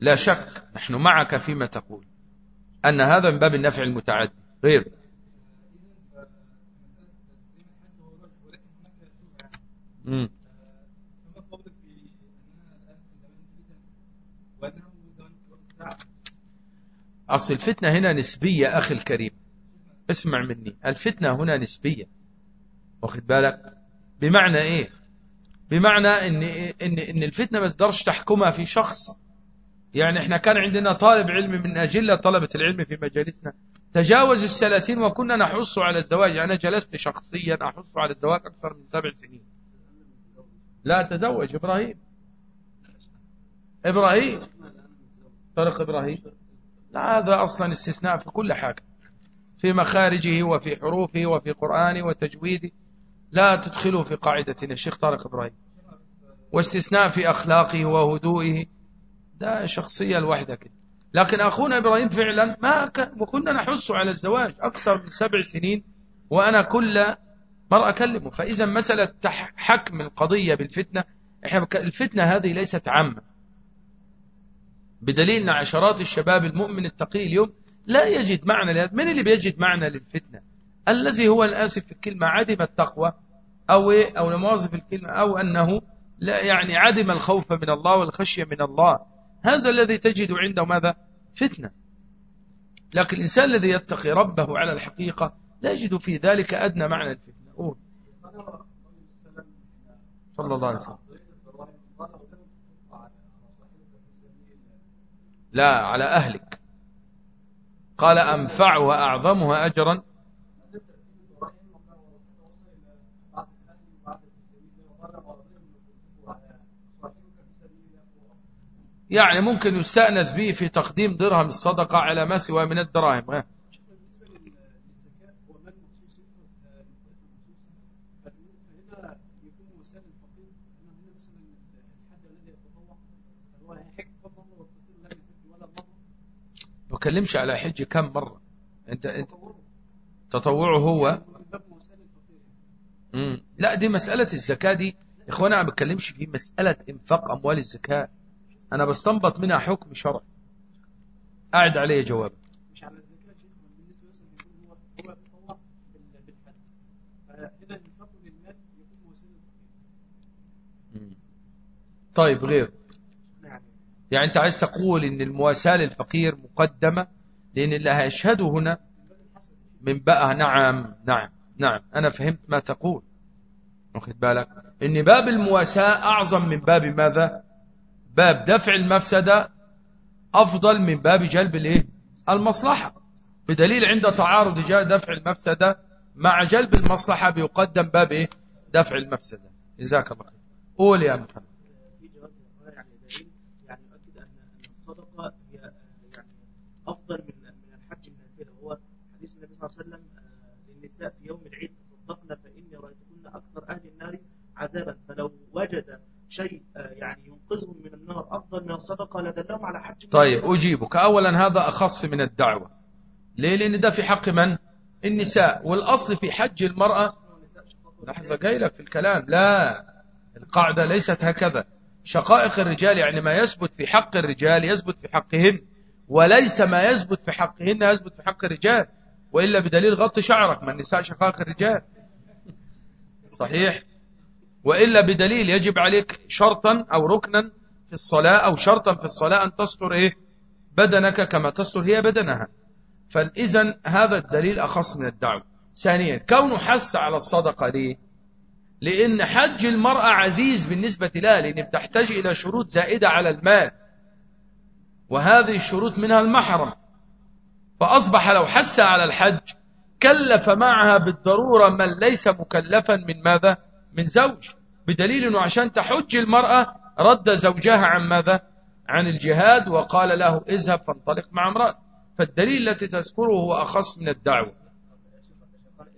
لا شك نحن معك فيما تقول. أن هذا من باب النفع المتعدي غير. أصل الفتنة هنا نسبية أخي الكريم. اسمع مني. الفتنة هنا نسبية. واخد بالك؟ بمعنى إيه؟ بمعنى إن, إن, إن الفتنة ما تقدرش تحكمها في شخص. يعني إحنا كان عندنا طالب علم من أجلة طلبة العلم في مجالسنا. تجاوز الثلاثين وكنا نحص على الزواج. أنا جلست شخصيا أحص على الزواج أكثر من سبع سنين. لا تزوج إبراهيم. إبراهيم. طريق إبراهيم. لا هذا أصلا استثناء في كل حاجة. في مخارجه وفي حروفه وفي قرآنه وتجويده. لا تدخله في قاعدتنا. الشيخ طارق إبراهيم. واستثناء في أخلاقه وهدوئه. ده شخصية الواحدة كده. لكن أخونا إبراهيم فعلا ما وكنا نحث على الزواج أكثر من سبع سنين وأنا كل مرة أكلمه. فإذا مسألة حكم القضية بالفتنة الفتنة هذه ليست عامة. بدليل أن عشرات الشباب المؤمن التقي اليوم لا يجد معنى لهذا. من اللي بيجد معنى للفتنة؟ الذي هو الآسف في الكلمة عدم التقوى أو أو لمواظف الكلمة أو أنه لا يعني عدم الخوف من الله والخشية من الله. هذا الذي تجد عنده ماذا؟ فتنة. لكن الإنسان الذي يتقي ربه على الحقيقة لا يجد في ذلك أدنى معنى الفتنة قول. صلى الله عليه وسلم. لا على أهلك. قال أنفع وأعظمها أجرا. يعني ممكن يستأنس به في تقديم درهم الصدقة على ما سوى من الدراهم. بكلمش على حج كم مرة. انت انت تطوعه هو. مم. لا دي مسألة الزكاة دي. اخوانا ما بتكلمش في مسألة إنفاق أموال الزكاة. أنا بستنبط منها حكم شرعي. قاعد عليه جواب. مش على الزكاة شيخ بالنسبة مثلا هو هو يتطوع فهنا الإنفاق للمال يكون وسيلة. طيب غير. يعني أنت عايز تقول إن المواساة للفقير مقدمة لأن اللي هيشهده هنا من بقى نعم نعم نعم. أنا فهمت ما تقول. واخد بالك؟ إن باب المواساة أعظم من باب ماذا؟ باب دفع المفسدة أفضل من باب جلب الإيه؟ المصلحة. بدليل عند تعارض جاء دفع المفسدة مع جلب المصلحة بيقدم باب إيه؟ دفع المفسدة. جزاك الله خير. قول يا محمد أفضل من من الحج النافلة وهو حديث النبي صلى الله عليه وسلم آه، للنساء في يوم العيد تصدقن فإني رأيتكن أكثر أهل النار عذابا. فلو وجد شيء آه، يعني ينقذهم من النار أفضل من الصدقة لدلهم على حج طيب أجيبك. أولا هذا أخص من الدعوة. ليه؟ لأن ده في حق من؟ النساء. والأصل في حج المرأة لحظة جاي لك في الكلام. لا القاعدة ليست هكذا. شقائق الرجال يعني ما يثبت في حق الرجال يثبت في حقهن وليس ما يثبت في حقهن يثبت في حق الرجال. وإلا بدليل غط شعرك ما النساء شقائق الرجال. صحيح؟ وإلا بدليل يجب عليك شرطا أو ركنا في الصلاة أو شرطا في الصلاة أن تستر إيه؟ بدنك كما تستر هي بدنها. فإذا هذا الدليل أخص من الدعوة. ثانيا كونه حس على الصدقة ليه لأن حج المرأة عزيز بالنسبة لها لأن بتحتاج إلى شروط زائدة على المال. وهذه الشروط منها المحرم. فأصبح لو حس على الحج كلف معها بالضرورة من ليس مكلفا من ماذا؟ من زوج. بدليل أنه عشان تحج المرأة رد زوجها عن ماذا؟ عن الجهاد وقال له اذهب فانطلق مع امرأة. فالدليل التي تذكره هو أخص من الدعوة.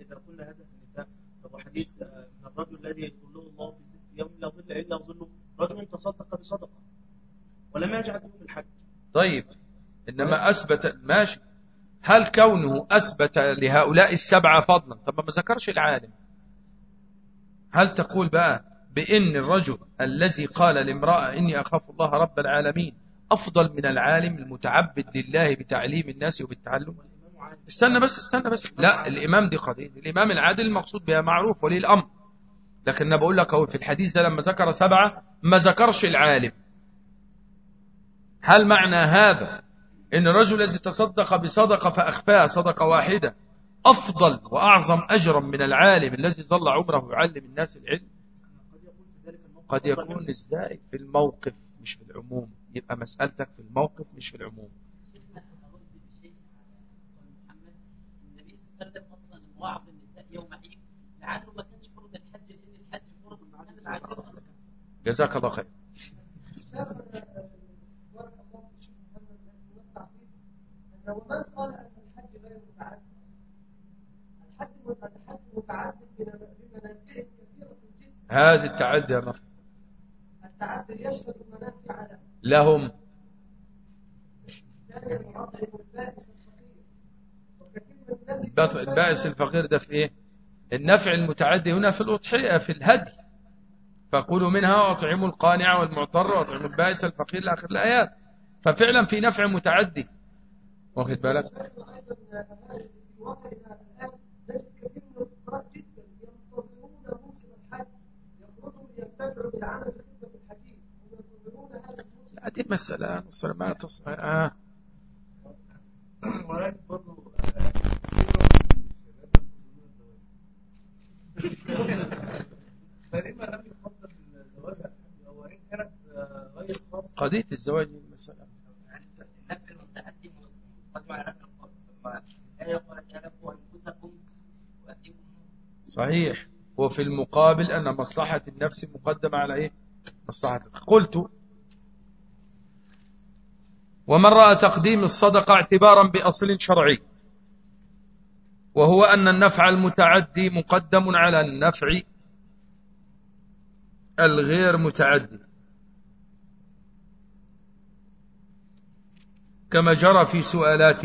إذا قلنا هذا في النساء فهو حديث من الرجل الذي يظله الله في ست يوم لا ظل إلا ظله رجل تصدق بصدقة ولم يجعل في الحج. طيب إنما أثبت ماشي. هل كونه أثبت لهؤلاء السبعة فضلا؟ طب ما ذكرش العالم. هل تقول بقى بإن الرجل الذي قال لامرأة إني أخاف الله رب العالمين أفضل من العالم المتعبد لله بتعليم الناس وبالتعلم؟ استنى بس استنى بس. لا الإمام دي قضية. الإمام العادل المقصود بها معروف ولي الأمر لكن أنا بقول لك هو في الحديث ده لما ذكر سبعة ما ذكرش العالم. هل معنى هذا إن الرجل الذي تصدق بصدقة فأخفاها صدقة واحدة أفضل وأعظم أجرا من العالم الذي ظل عمره يعلم الناس العلم. قد يكون إزاي؟ في الموقف مش في العموم. يبقى مسألتك في الموقف مش في العموم. النساء يوم عيد ما كانش فرض الحج لأن الحج فرض جزاك الله خير بارك الله في الشيخ محمد من التعقيب أن ومن قال أن الحج غير متعدد الحج الحج متعدد بمنافع كثيرة جدا. هذا التعدي يا مصر التعدد يشهد منافع له. لهم. البائس الفقير. من ده في إيه؟ النفع المتعدي هنا في الأضحية في الهدي. فكلوا منها واطعموا القانع والمعتر وأطعموا البائس الفقير لآخر الآيات. ففعلا في نفع متعدي. واخد بالك هذه مسألة نصر ما تص... آه. ولكن لم يفضل الزواج كانت غير قضية الزواج مسألة النفع المتعدي مقدم على نفع الخاص ثم الآية قالت ألفوا أنفسكم وأهليكم صحيح. وفي المقابل أن مصلحة النفس مقدمة على إيه؟ مصلحة قلت ومن رأى تقديم الصدقة اعتبارا بأصل شرعي وهو أن النفع المتعدي مقدم على النفع الغير متعدي. كما جرى في سؤالات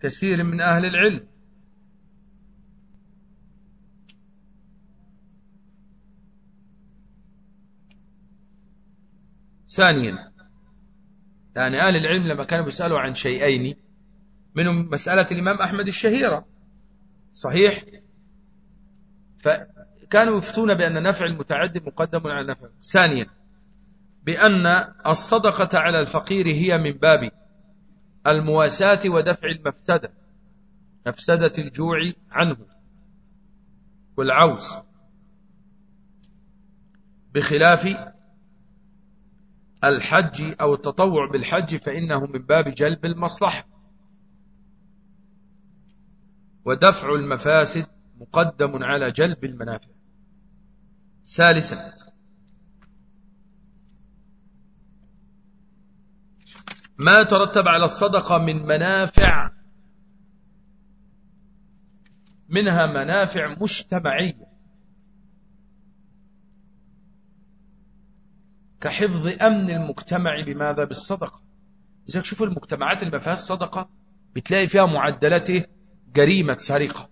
كثير من أهل العلم. ثانيا يعني أهل العلم لما كانوا بيسألوا عن شيئين منهم مسألة الإمام أحمد الشهيرة. صحيح؟ فكانوا يفتون بأن نفع المتعدي مقدم على نفع. ثانيا بأن الصدقة على الفقير هي من باب المواساة ودفع المفسدة مفسدة الجوع عنه والعوز بخلاف الحج أو التطوع بالحج فإنه من باب جلب المصلحة. ودفع المفاسد مقدم على جلب المنافع. ثالثا ما ترتب على الصدقة من منافع منها منافع مجتمعية. كحفظ أمن المجتمع بماذا؟ بالصدقة. إذا شوف المجتمعات اللي ما فيهاش صدقة بتلاقي فيها معدلات إيه؟ جريمة سرقة.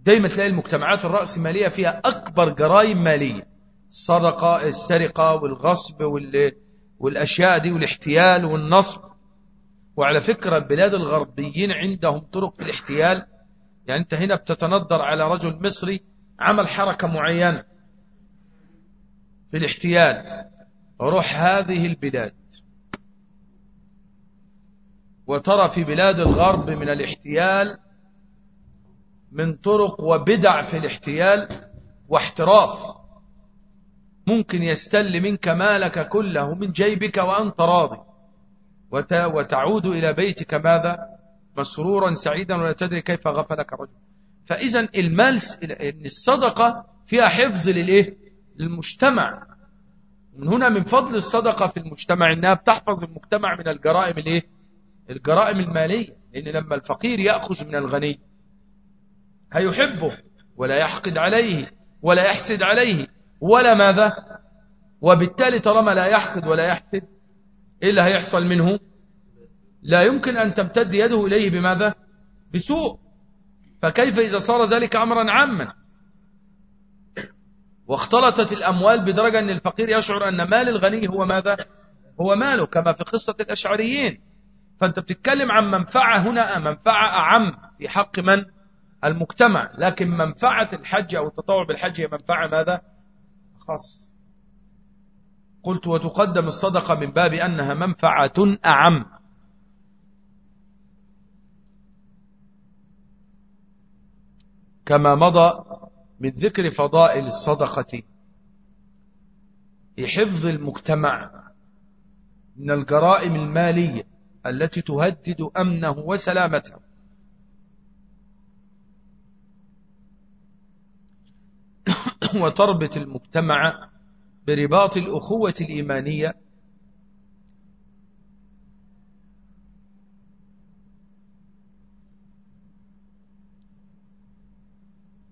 دايما تلاقي المجتمعات الرأسمالية فيها أكبر جرائم مالية. السرقة السرقة والغصب وال... والأشياء دي والاحتيال والنصب. وعلى فكرة البلاد الغربيين عندهم طرق في الاحتيال. يعني أنت هنا بتتندر على رجل مصري عمل حركة معينة في الاحتيال. روح هذه البلاد. وترى في بلاد الغرب من الاحتيال من طرق وبدع في الاحتيال واحتراف. ممكن يستل منك مالك كله من جيبك وأنت راضي. وت... وتعود إلى بيتك ماذا؟ مسرورا سعيدا ولا تدري كيف غفلك رجل فإذا المال الصدقة فيها حفظ للإيه؟ للمجتمع. من هنا من فضل الصدقة في المجتمع إنها بتحفظ المجتمع من الجرائم الإيه؟ الجرائم المالية. لأن لما الفقير يأخذ من الغني هيحبه ولا يحقد عليه ولا يحسد عليه. ولا ماذا؟ وبالتالي طالما لا يحقد ولا يحسد إيه اللي هيحصل منه؟ لا يمكن أن تمتد يده إليه بماذا؟ بسوء. فكيف إذا صار ذلك أمرا عاما؟ واختلطت الأموال بدرجة أن الفقير يشعر أن مال الغني هو ماذا؟ هو ماله كما في قصة الأشعريين. فأنت بتتكلم عن منفعة هنا منفعة أعم في حق من؟ المجتمع. لكن منفعة الحج أو التطوع بالحج هي منفعة ماذا؟ خاص. قلت وتقدم الصدقة من باب أنها منفعة أعم. كما مضى من ذكر فضائل الصدقة في حفظ المجتمع من الجرائم المالية التي تهدد أمنه وسلامته. وتربط المجتمع برباط الأخوة الإيمانية.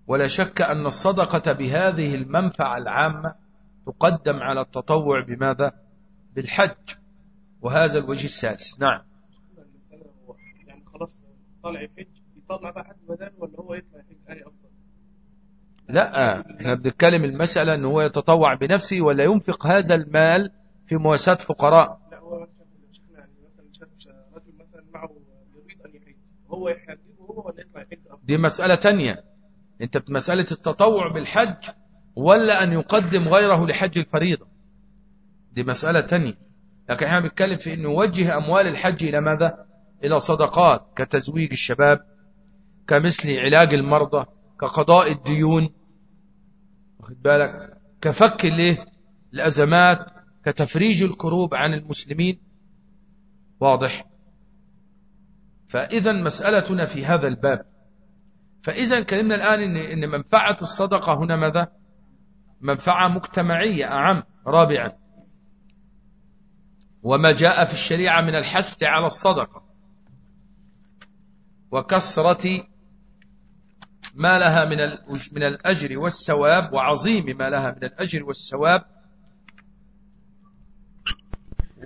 ولا شك أن الصدقة بهذه المنفعة العامة تقدم على التطوع بماذا؟ بالحج وهذا الوجه السادس. نعم. يعني خلاص طالع يحج يطلع بقى حد بدل ولا هو يطلع يحج أني أفضل؟ لا إحنا بنتكلم المسألة إن هو يتطوع بنفسه ولا ينفق هذا المال في مواساة فقراء. لا هو يعني رجل مثلا معه يريد أن يحج هو يحجه هو ولا يطلع يحج دي مسألة تانية. أنت بمسألة التطوع بالحج ولا أن يقدم غيره لحج الفريضة؟ دي مسألة تانية. لكن إحنا بنتكلم في إنه يوجه أموال الحج إلى ماذا؟ إلى صدقات كتزويج الشباب كمثل علاج المرضى كقضاء الديون. واخد بالك؟ كفك الايه الازمات كتفريج الكروب عن المسلمين. واضح؟ فإذا مسألتنا في هذا الباب. فإذا كلمنا الآن إن إن منفعة الصدقة هنا ماذا؟ منفعة مجتمعية أعم رابعا. وما جاء في الشريعة من الحث على الصدقة. وكثرة ما لها من من الأجر والثواب وعظيم ما لها من الأجر والثواب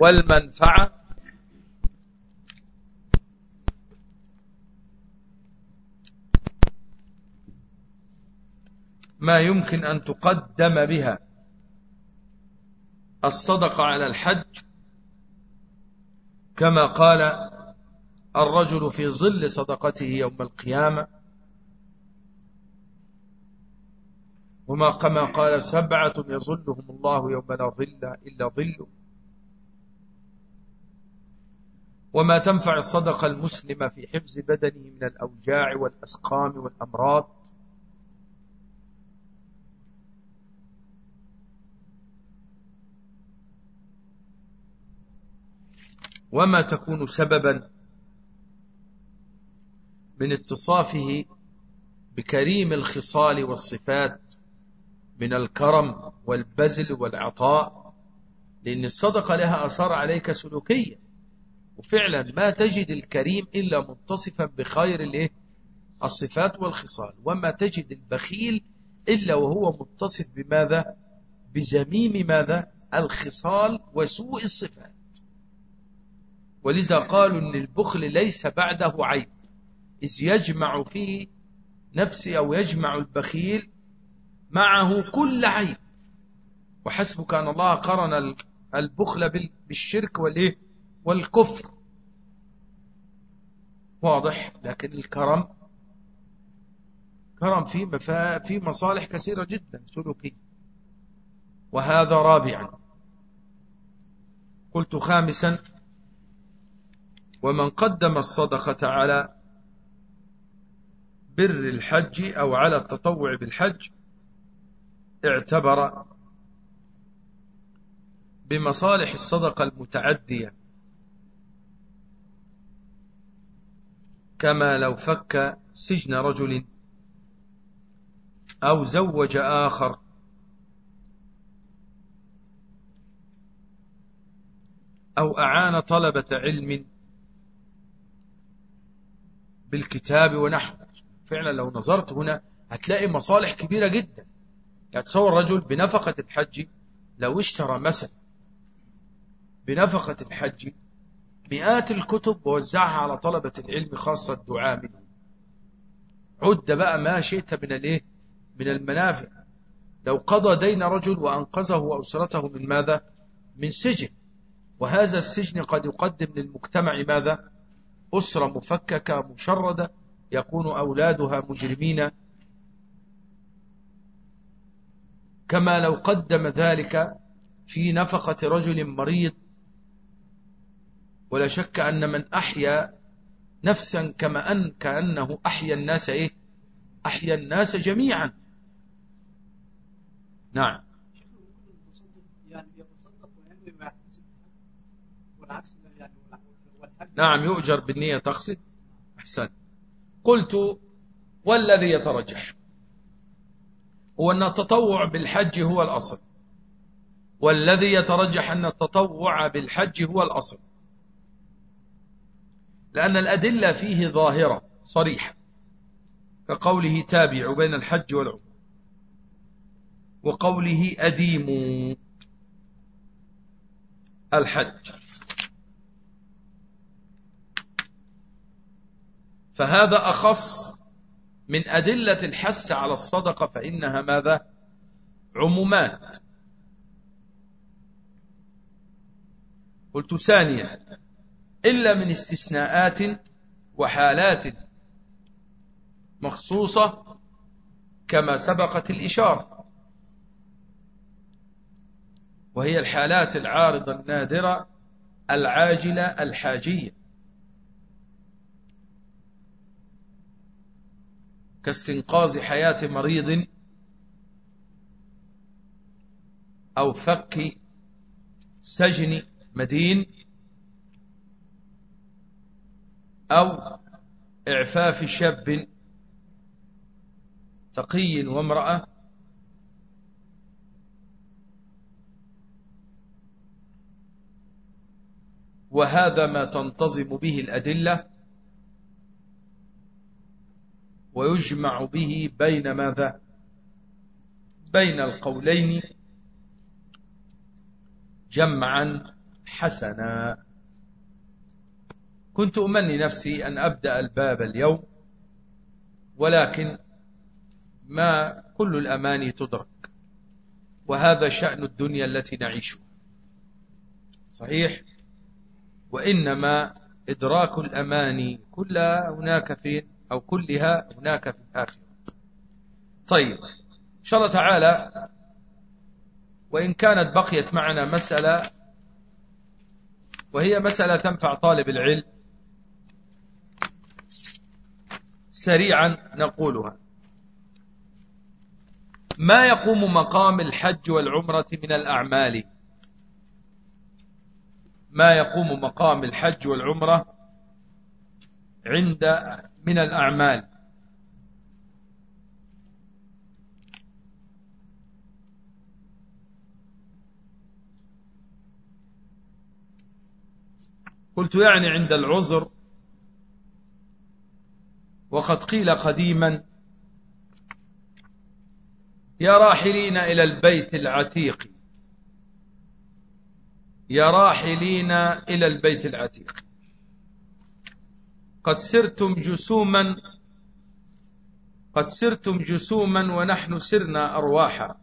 والمنفعة ما يمكن أن تقدم بها. الصدقة على الحج كما قال الرجل في ظل صدقته يوم القيامة وما كما قال سبعة يظلهم الله يوم لا ظل إلا ظله. وما تنفع الصدقة المسلمة في حفظ بدنه من الأوجاع والأسقام والأمراض. وما تكون سببا من اتصافه بكريم الخصال والصفات من الكرم والبذل والعطاء لأن الصدقة لها أثار عليك سلوكية. وفعلا ما تجد الكريم إلا متصفا بخير الإيه؟ الصفات والخصال. وما تجد البخيل إلا وهو متصف بماذا؟ بزميم ماذا؟ الخصال وسوء الصفات. ولذا قالوا أن البخل ليس بعده عيب. إذ يجمع فيه نفسي أو يجمع البخيل معه كل عيب وحسبك أن الله قرن البخل بالشرك والإيه؟ والكفر. واضح؟ لكن الكرم كرم في في مصالح كثيرة جدا سلوكية وهذا رابعا. قلت خامسا ومن قدم الصدقة على بر الحج أو على التطوع بالحج اعتبر بمصالح الصدقة المتعدية. كما لو فك سجن رجل أو زوج آخر أو أعان طلبة علم بالكتاب ونحو. فعلا لو نظرت هنا هتلاقي مصالح كبيرة جدا. يعني تصور رجل بنفقة الحج لو اشترى مثلا بنفقة الحج مئات الكتب ووزعها على طلبة العلم خاصة الدعاء منه عد بقى ما شئت من الايه؟ من المنافع. لو قضى دين رجل وأنقذه وأسرته من ماذا؟ من سجن. وهذا السجن قد يقدم للمجتمع ماذا؟ أسرة مفككة مشردة يكون أولادها مجرمين كما لو قدم ذلك في نفقة رجل مريض ولا شك أن من أحيا نفسا كما أن كأنه أحيا الناس إيه؟ أحيا الناس جميعا. نعم. نعم يؤجر بالنية تقصد؟ أحسن قلت والذي يترجح. هو أن التطوع بالحج هو الأصل. والذي يترجح أن التطوع بالحج هو الأصل. لأن الأدلة فيه ظاهرة صريحة. كقوله تابع بين الحج والعمر وقوله أديم الحج. فهذا أخص من أدلة الحث على الصدقة فإنها ماذا؟ عمومات. قلت ثانيا إلا من استثناءات وحالات مخصوصة كما سبقت الإشارة. وهي الحالات العارضة النادرة العاجلة الحاجية. كاستنقاذ حياة مريض أو فك سجن مدين أو إعفاف شاب تقي وامرأة وهذا ما تنتظم به الأدلة ويجمع به بين ماذا؟ بين القولين جمعا حسنا. كنت أمني نفسي أن أبدأ الباب اليوم ولكن ما كل الأماني تدرك وهذا شأن الدنيا التي نعيشها. صحيح؟ وإنما إدراك الأماني كلها هناك فين؟ أو كلها هناك في الآخرة. طيب. إن شاء الله تعالى وإن كانت بقيت معنا مسألة وهي مسألة تنفع طالب العلم سريعا نقولها. ما يقوم مقام الحج والعمرة من الأعمال؟ ما يقوم مقام الحج والعمرة عند من الأعمال. قلت يعني عند العذر. وقد قيل قديما يا راحلين إلى البيت العتيق. يا راحلين إلى البيت العتيق. قد سرتم جسوما قد سرتم جسوما ونحن سرنا أرواحا.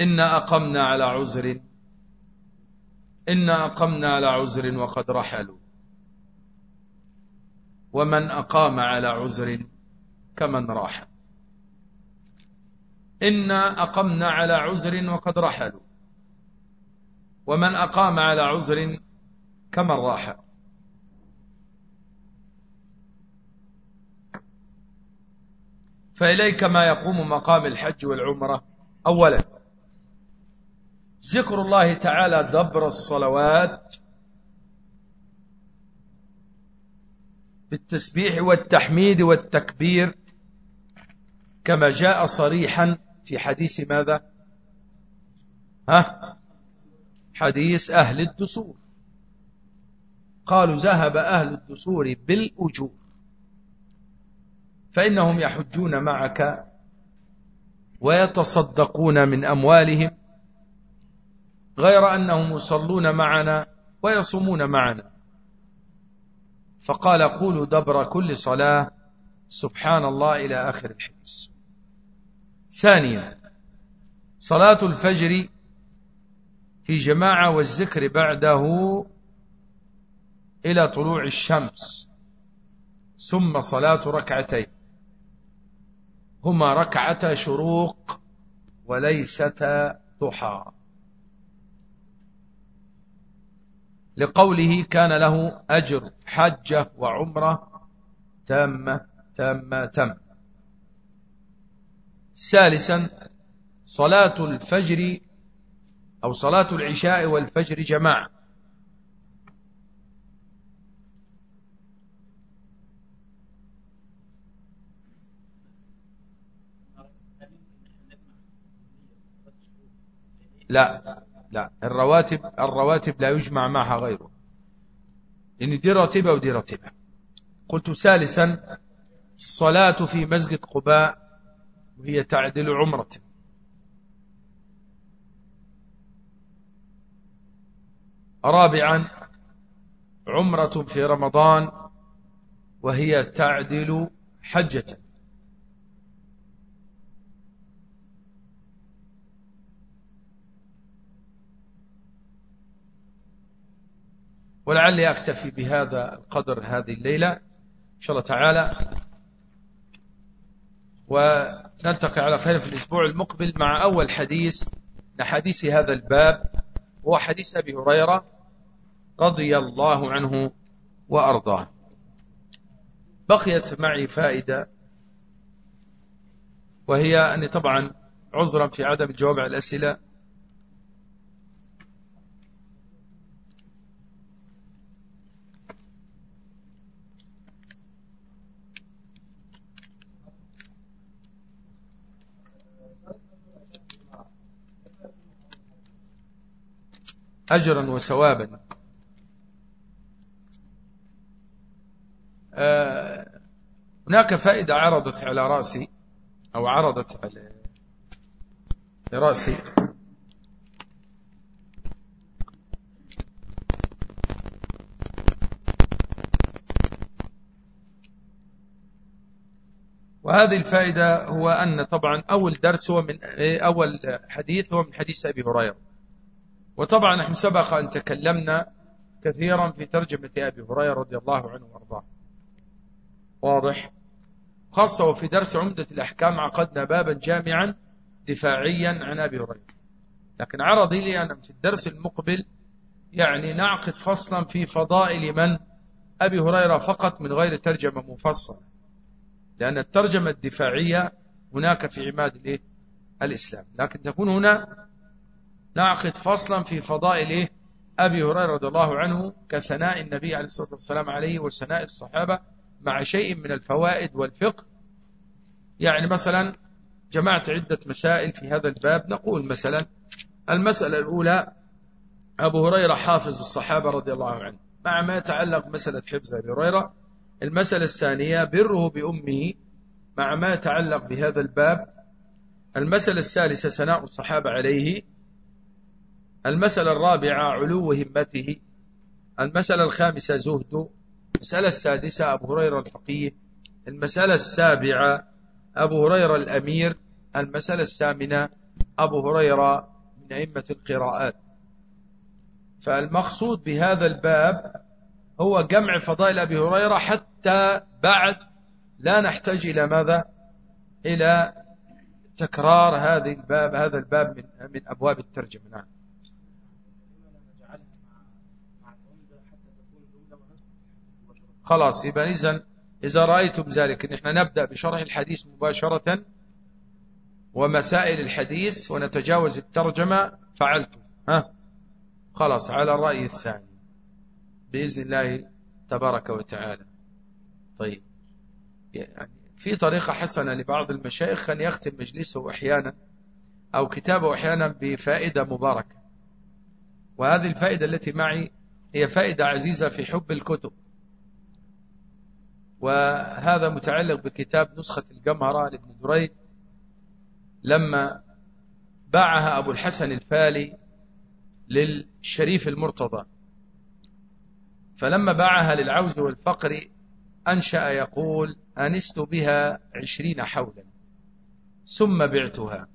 إنا أقمنا على عذر إنا أقمنا على عذر وقد رحلوا. ومن أقام على عذر كمن راح. إنا أقمنا على عذر وقد رحلوا. ومن أقام على عذر كمن راح. فإليك ما يقوم مقام الحج والعمرة. أولا ذكر الله تعالى دبر الصلوات بالتسبيح والتحميد والتكبير كما جاء صريحا في حديث ماذا؟ ها؟ حديث أهل الدسور. قالوا ذهب أهل الدسور بالأجور. فإنهم يحجون معك ويتصدقون من أموالهم غير أنهم يصلون معنا ويصومون معنا. فقال قولوا دبر كل صلاة. سبحان الله إلى آخر الحديث. ثانيا صلاة الفجر في جماعة والذكر بعده إلى طلوع الشمس ثم صلاة ركعتين. هما ركعتا شروق وليستا ضحى. لقوله كان له أجر حجة وعمرة تامة تامة تامة ثالثا صلاة الفجر أو صلاة العشاء والفجر جماعة. لا لا الرواتب الرواتب لا يجمع معها غيره. إن دي راتبة ودي راتبة. قلت ثالثا الصلاة في مسجد قباء وهي تعدل عمرة. رابعا عمرة في رمضان وهي تعدل حجة. ولعلي أكتفي بهذا القدر هذه الليلة. إن شاء الله تعالى ونلتقي على خير في الأسبوع المقبل مع أول حديث لحديث هذا الباب هو حديث أبي هريرة. رضي الله عنه وأرضاه. بقيت معي فائدة وهي أني طبعا عذرا في عدم الجواب على الأسئلة. أجرا وثوابا. هناك فائدة عرضت على رأسي أو عرضت على رأسي. وهذه الفائدة هو أن طبعا أول درس هو من أول حديث هو من حديث أبي هريرة. وطبعا نحن سبق أن تكلمنا كثيرا في ترجمة أبي هريرة رضي الله عنه وأرضاه. واضح؟ خاصة وفي درس عمدة الأحكام عقدنا بابا جامعا دفاعيا عن أبي هريرة. لكن عرضي لي أن في الدرس المقبل يعني نعقد فصلا في فضائل من أبي هريرة فقط من غير ترجمة مفصلة. لأن الترجمة الدفاعية هناك في عماد الإسلام لكن تكون هنا نعقد فصلا في فضائل؟ أبي هريرة رضي الله عنه كسناء النبي عليه الصلاة والسلام عليه وسناء الصحابة مع شيء من الفوائد والفقه. يعني مثلا جمعت عدة مسائل في هذا الباب. نقول مثلا المسألة الأولى أبو هريرة حافظ الصحابة رضي الله عنه. مع ما يتعلق مسألة حفظ أبي هريرة. المسألة الثانية بره بأمه. مع ما يتعلق بهذا الباب. المسألة الثالثة سناء الصحابة عليه. المسألة الرابعة علو همته. المسألة الخامسة زهد. المسألة السادسة أبو هريرة الفقيه. المسألة السابعة أبو هريرة الأمير. المسألة الثامنة أبو هريرة من أئمة القراءات. فالمقصود بهذا الباب هو جمع فضائل أبي هريرة حتى بعد لا نحتاج إلى ماذا؟ إلى تكرار هذه الباب هذا الباب من من أبواب الترجمة. نعم. خلاص يبقى إذن إذا رأيتم ذلك نحن نبدأ بشرح الحديث مباشرة ومسائل الحديث ونتجاوز الترجمة فعلتم. ها؟ خلاص على الرأي الثاني. بإذن الله تبارك وتعالى. طيب. يعني في طريقة حسنة لبعض المشايخ أن يختم مجلسه أحيانا أو كتابه أحيانا بفائدة مباركة. وهذه الفائدة التي معي هي فائدة عزيزة في حب الكتب. وهذا متعلق بكتاب نسخة الجمهرة لابن دريد لما باعها أبو الحسن الفالي للشريف المرتضى. فلما باعها للعوز والفقر أنشأ يقول أنست بها عشرين حولا ثم بعتها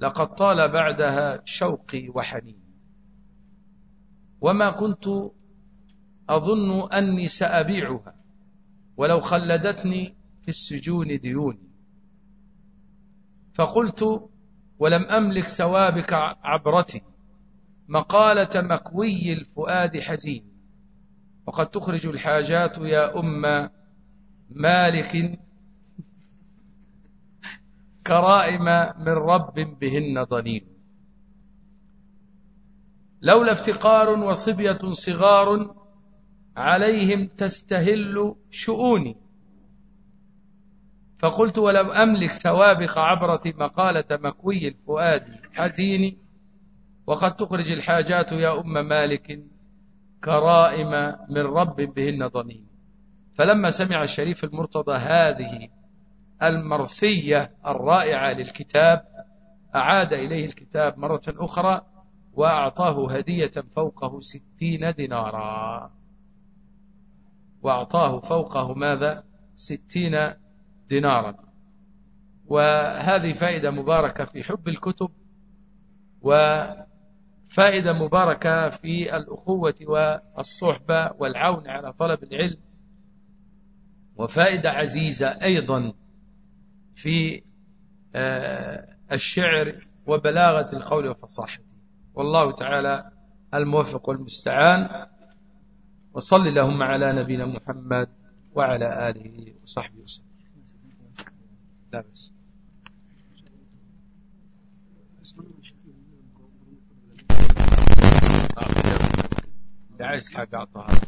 لقد طال بعدها شوقي وحنين. وما كنت أظن أني سأبيعها. ولو خلدتني في السجون ديوني. فقلت ولم أملك سوابك عبرتي. مقالة مكوي الفؤاد حزين. وقد تخرج الحاجات يا أم مالك كرائم من رب بهن ضنين. لولا افتقار وصبية صغار عليهم تستهل شؤوني. فقلت ولم أملك سوابق عبرة مقالة مكوي الفؤاد حزين وقد تخرج الحاجات يا أم مالك كرائم من رب بهن ضنين. فلما سمع الشريف المرتضى هذه المرثية الرائعة للكتاب أعاد إليه الكتاب مرة أخرى وأعطاه هدية فوقه ستين دينارا. وأعطاه فوقه ماذا؟ ستين دينارا. وهذه فائدة مباركة في حب الكتب وفائدة مباركة في الأخوة والصحبة والعون على طلب العلم وفائدة عزيزة أيضا في آه، الشعر وبلاغة القول وفصاحته. والله تعالى الموفق والمستعان. وصل اللهم على نبينا محمد وعلى آله وصحبه وسلم. لا بس عايز حاجة أعطاها.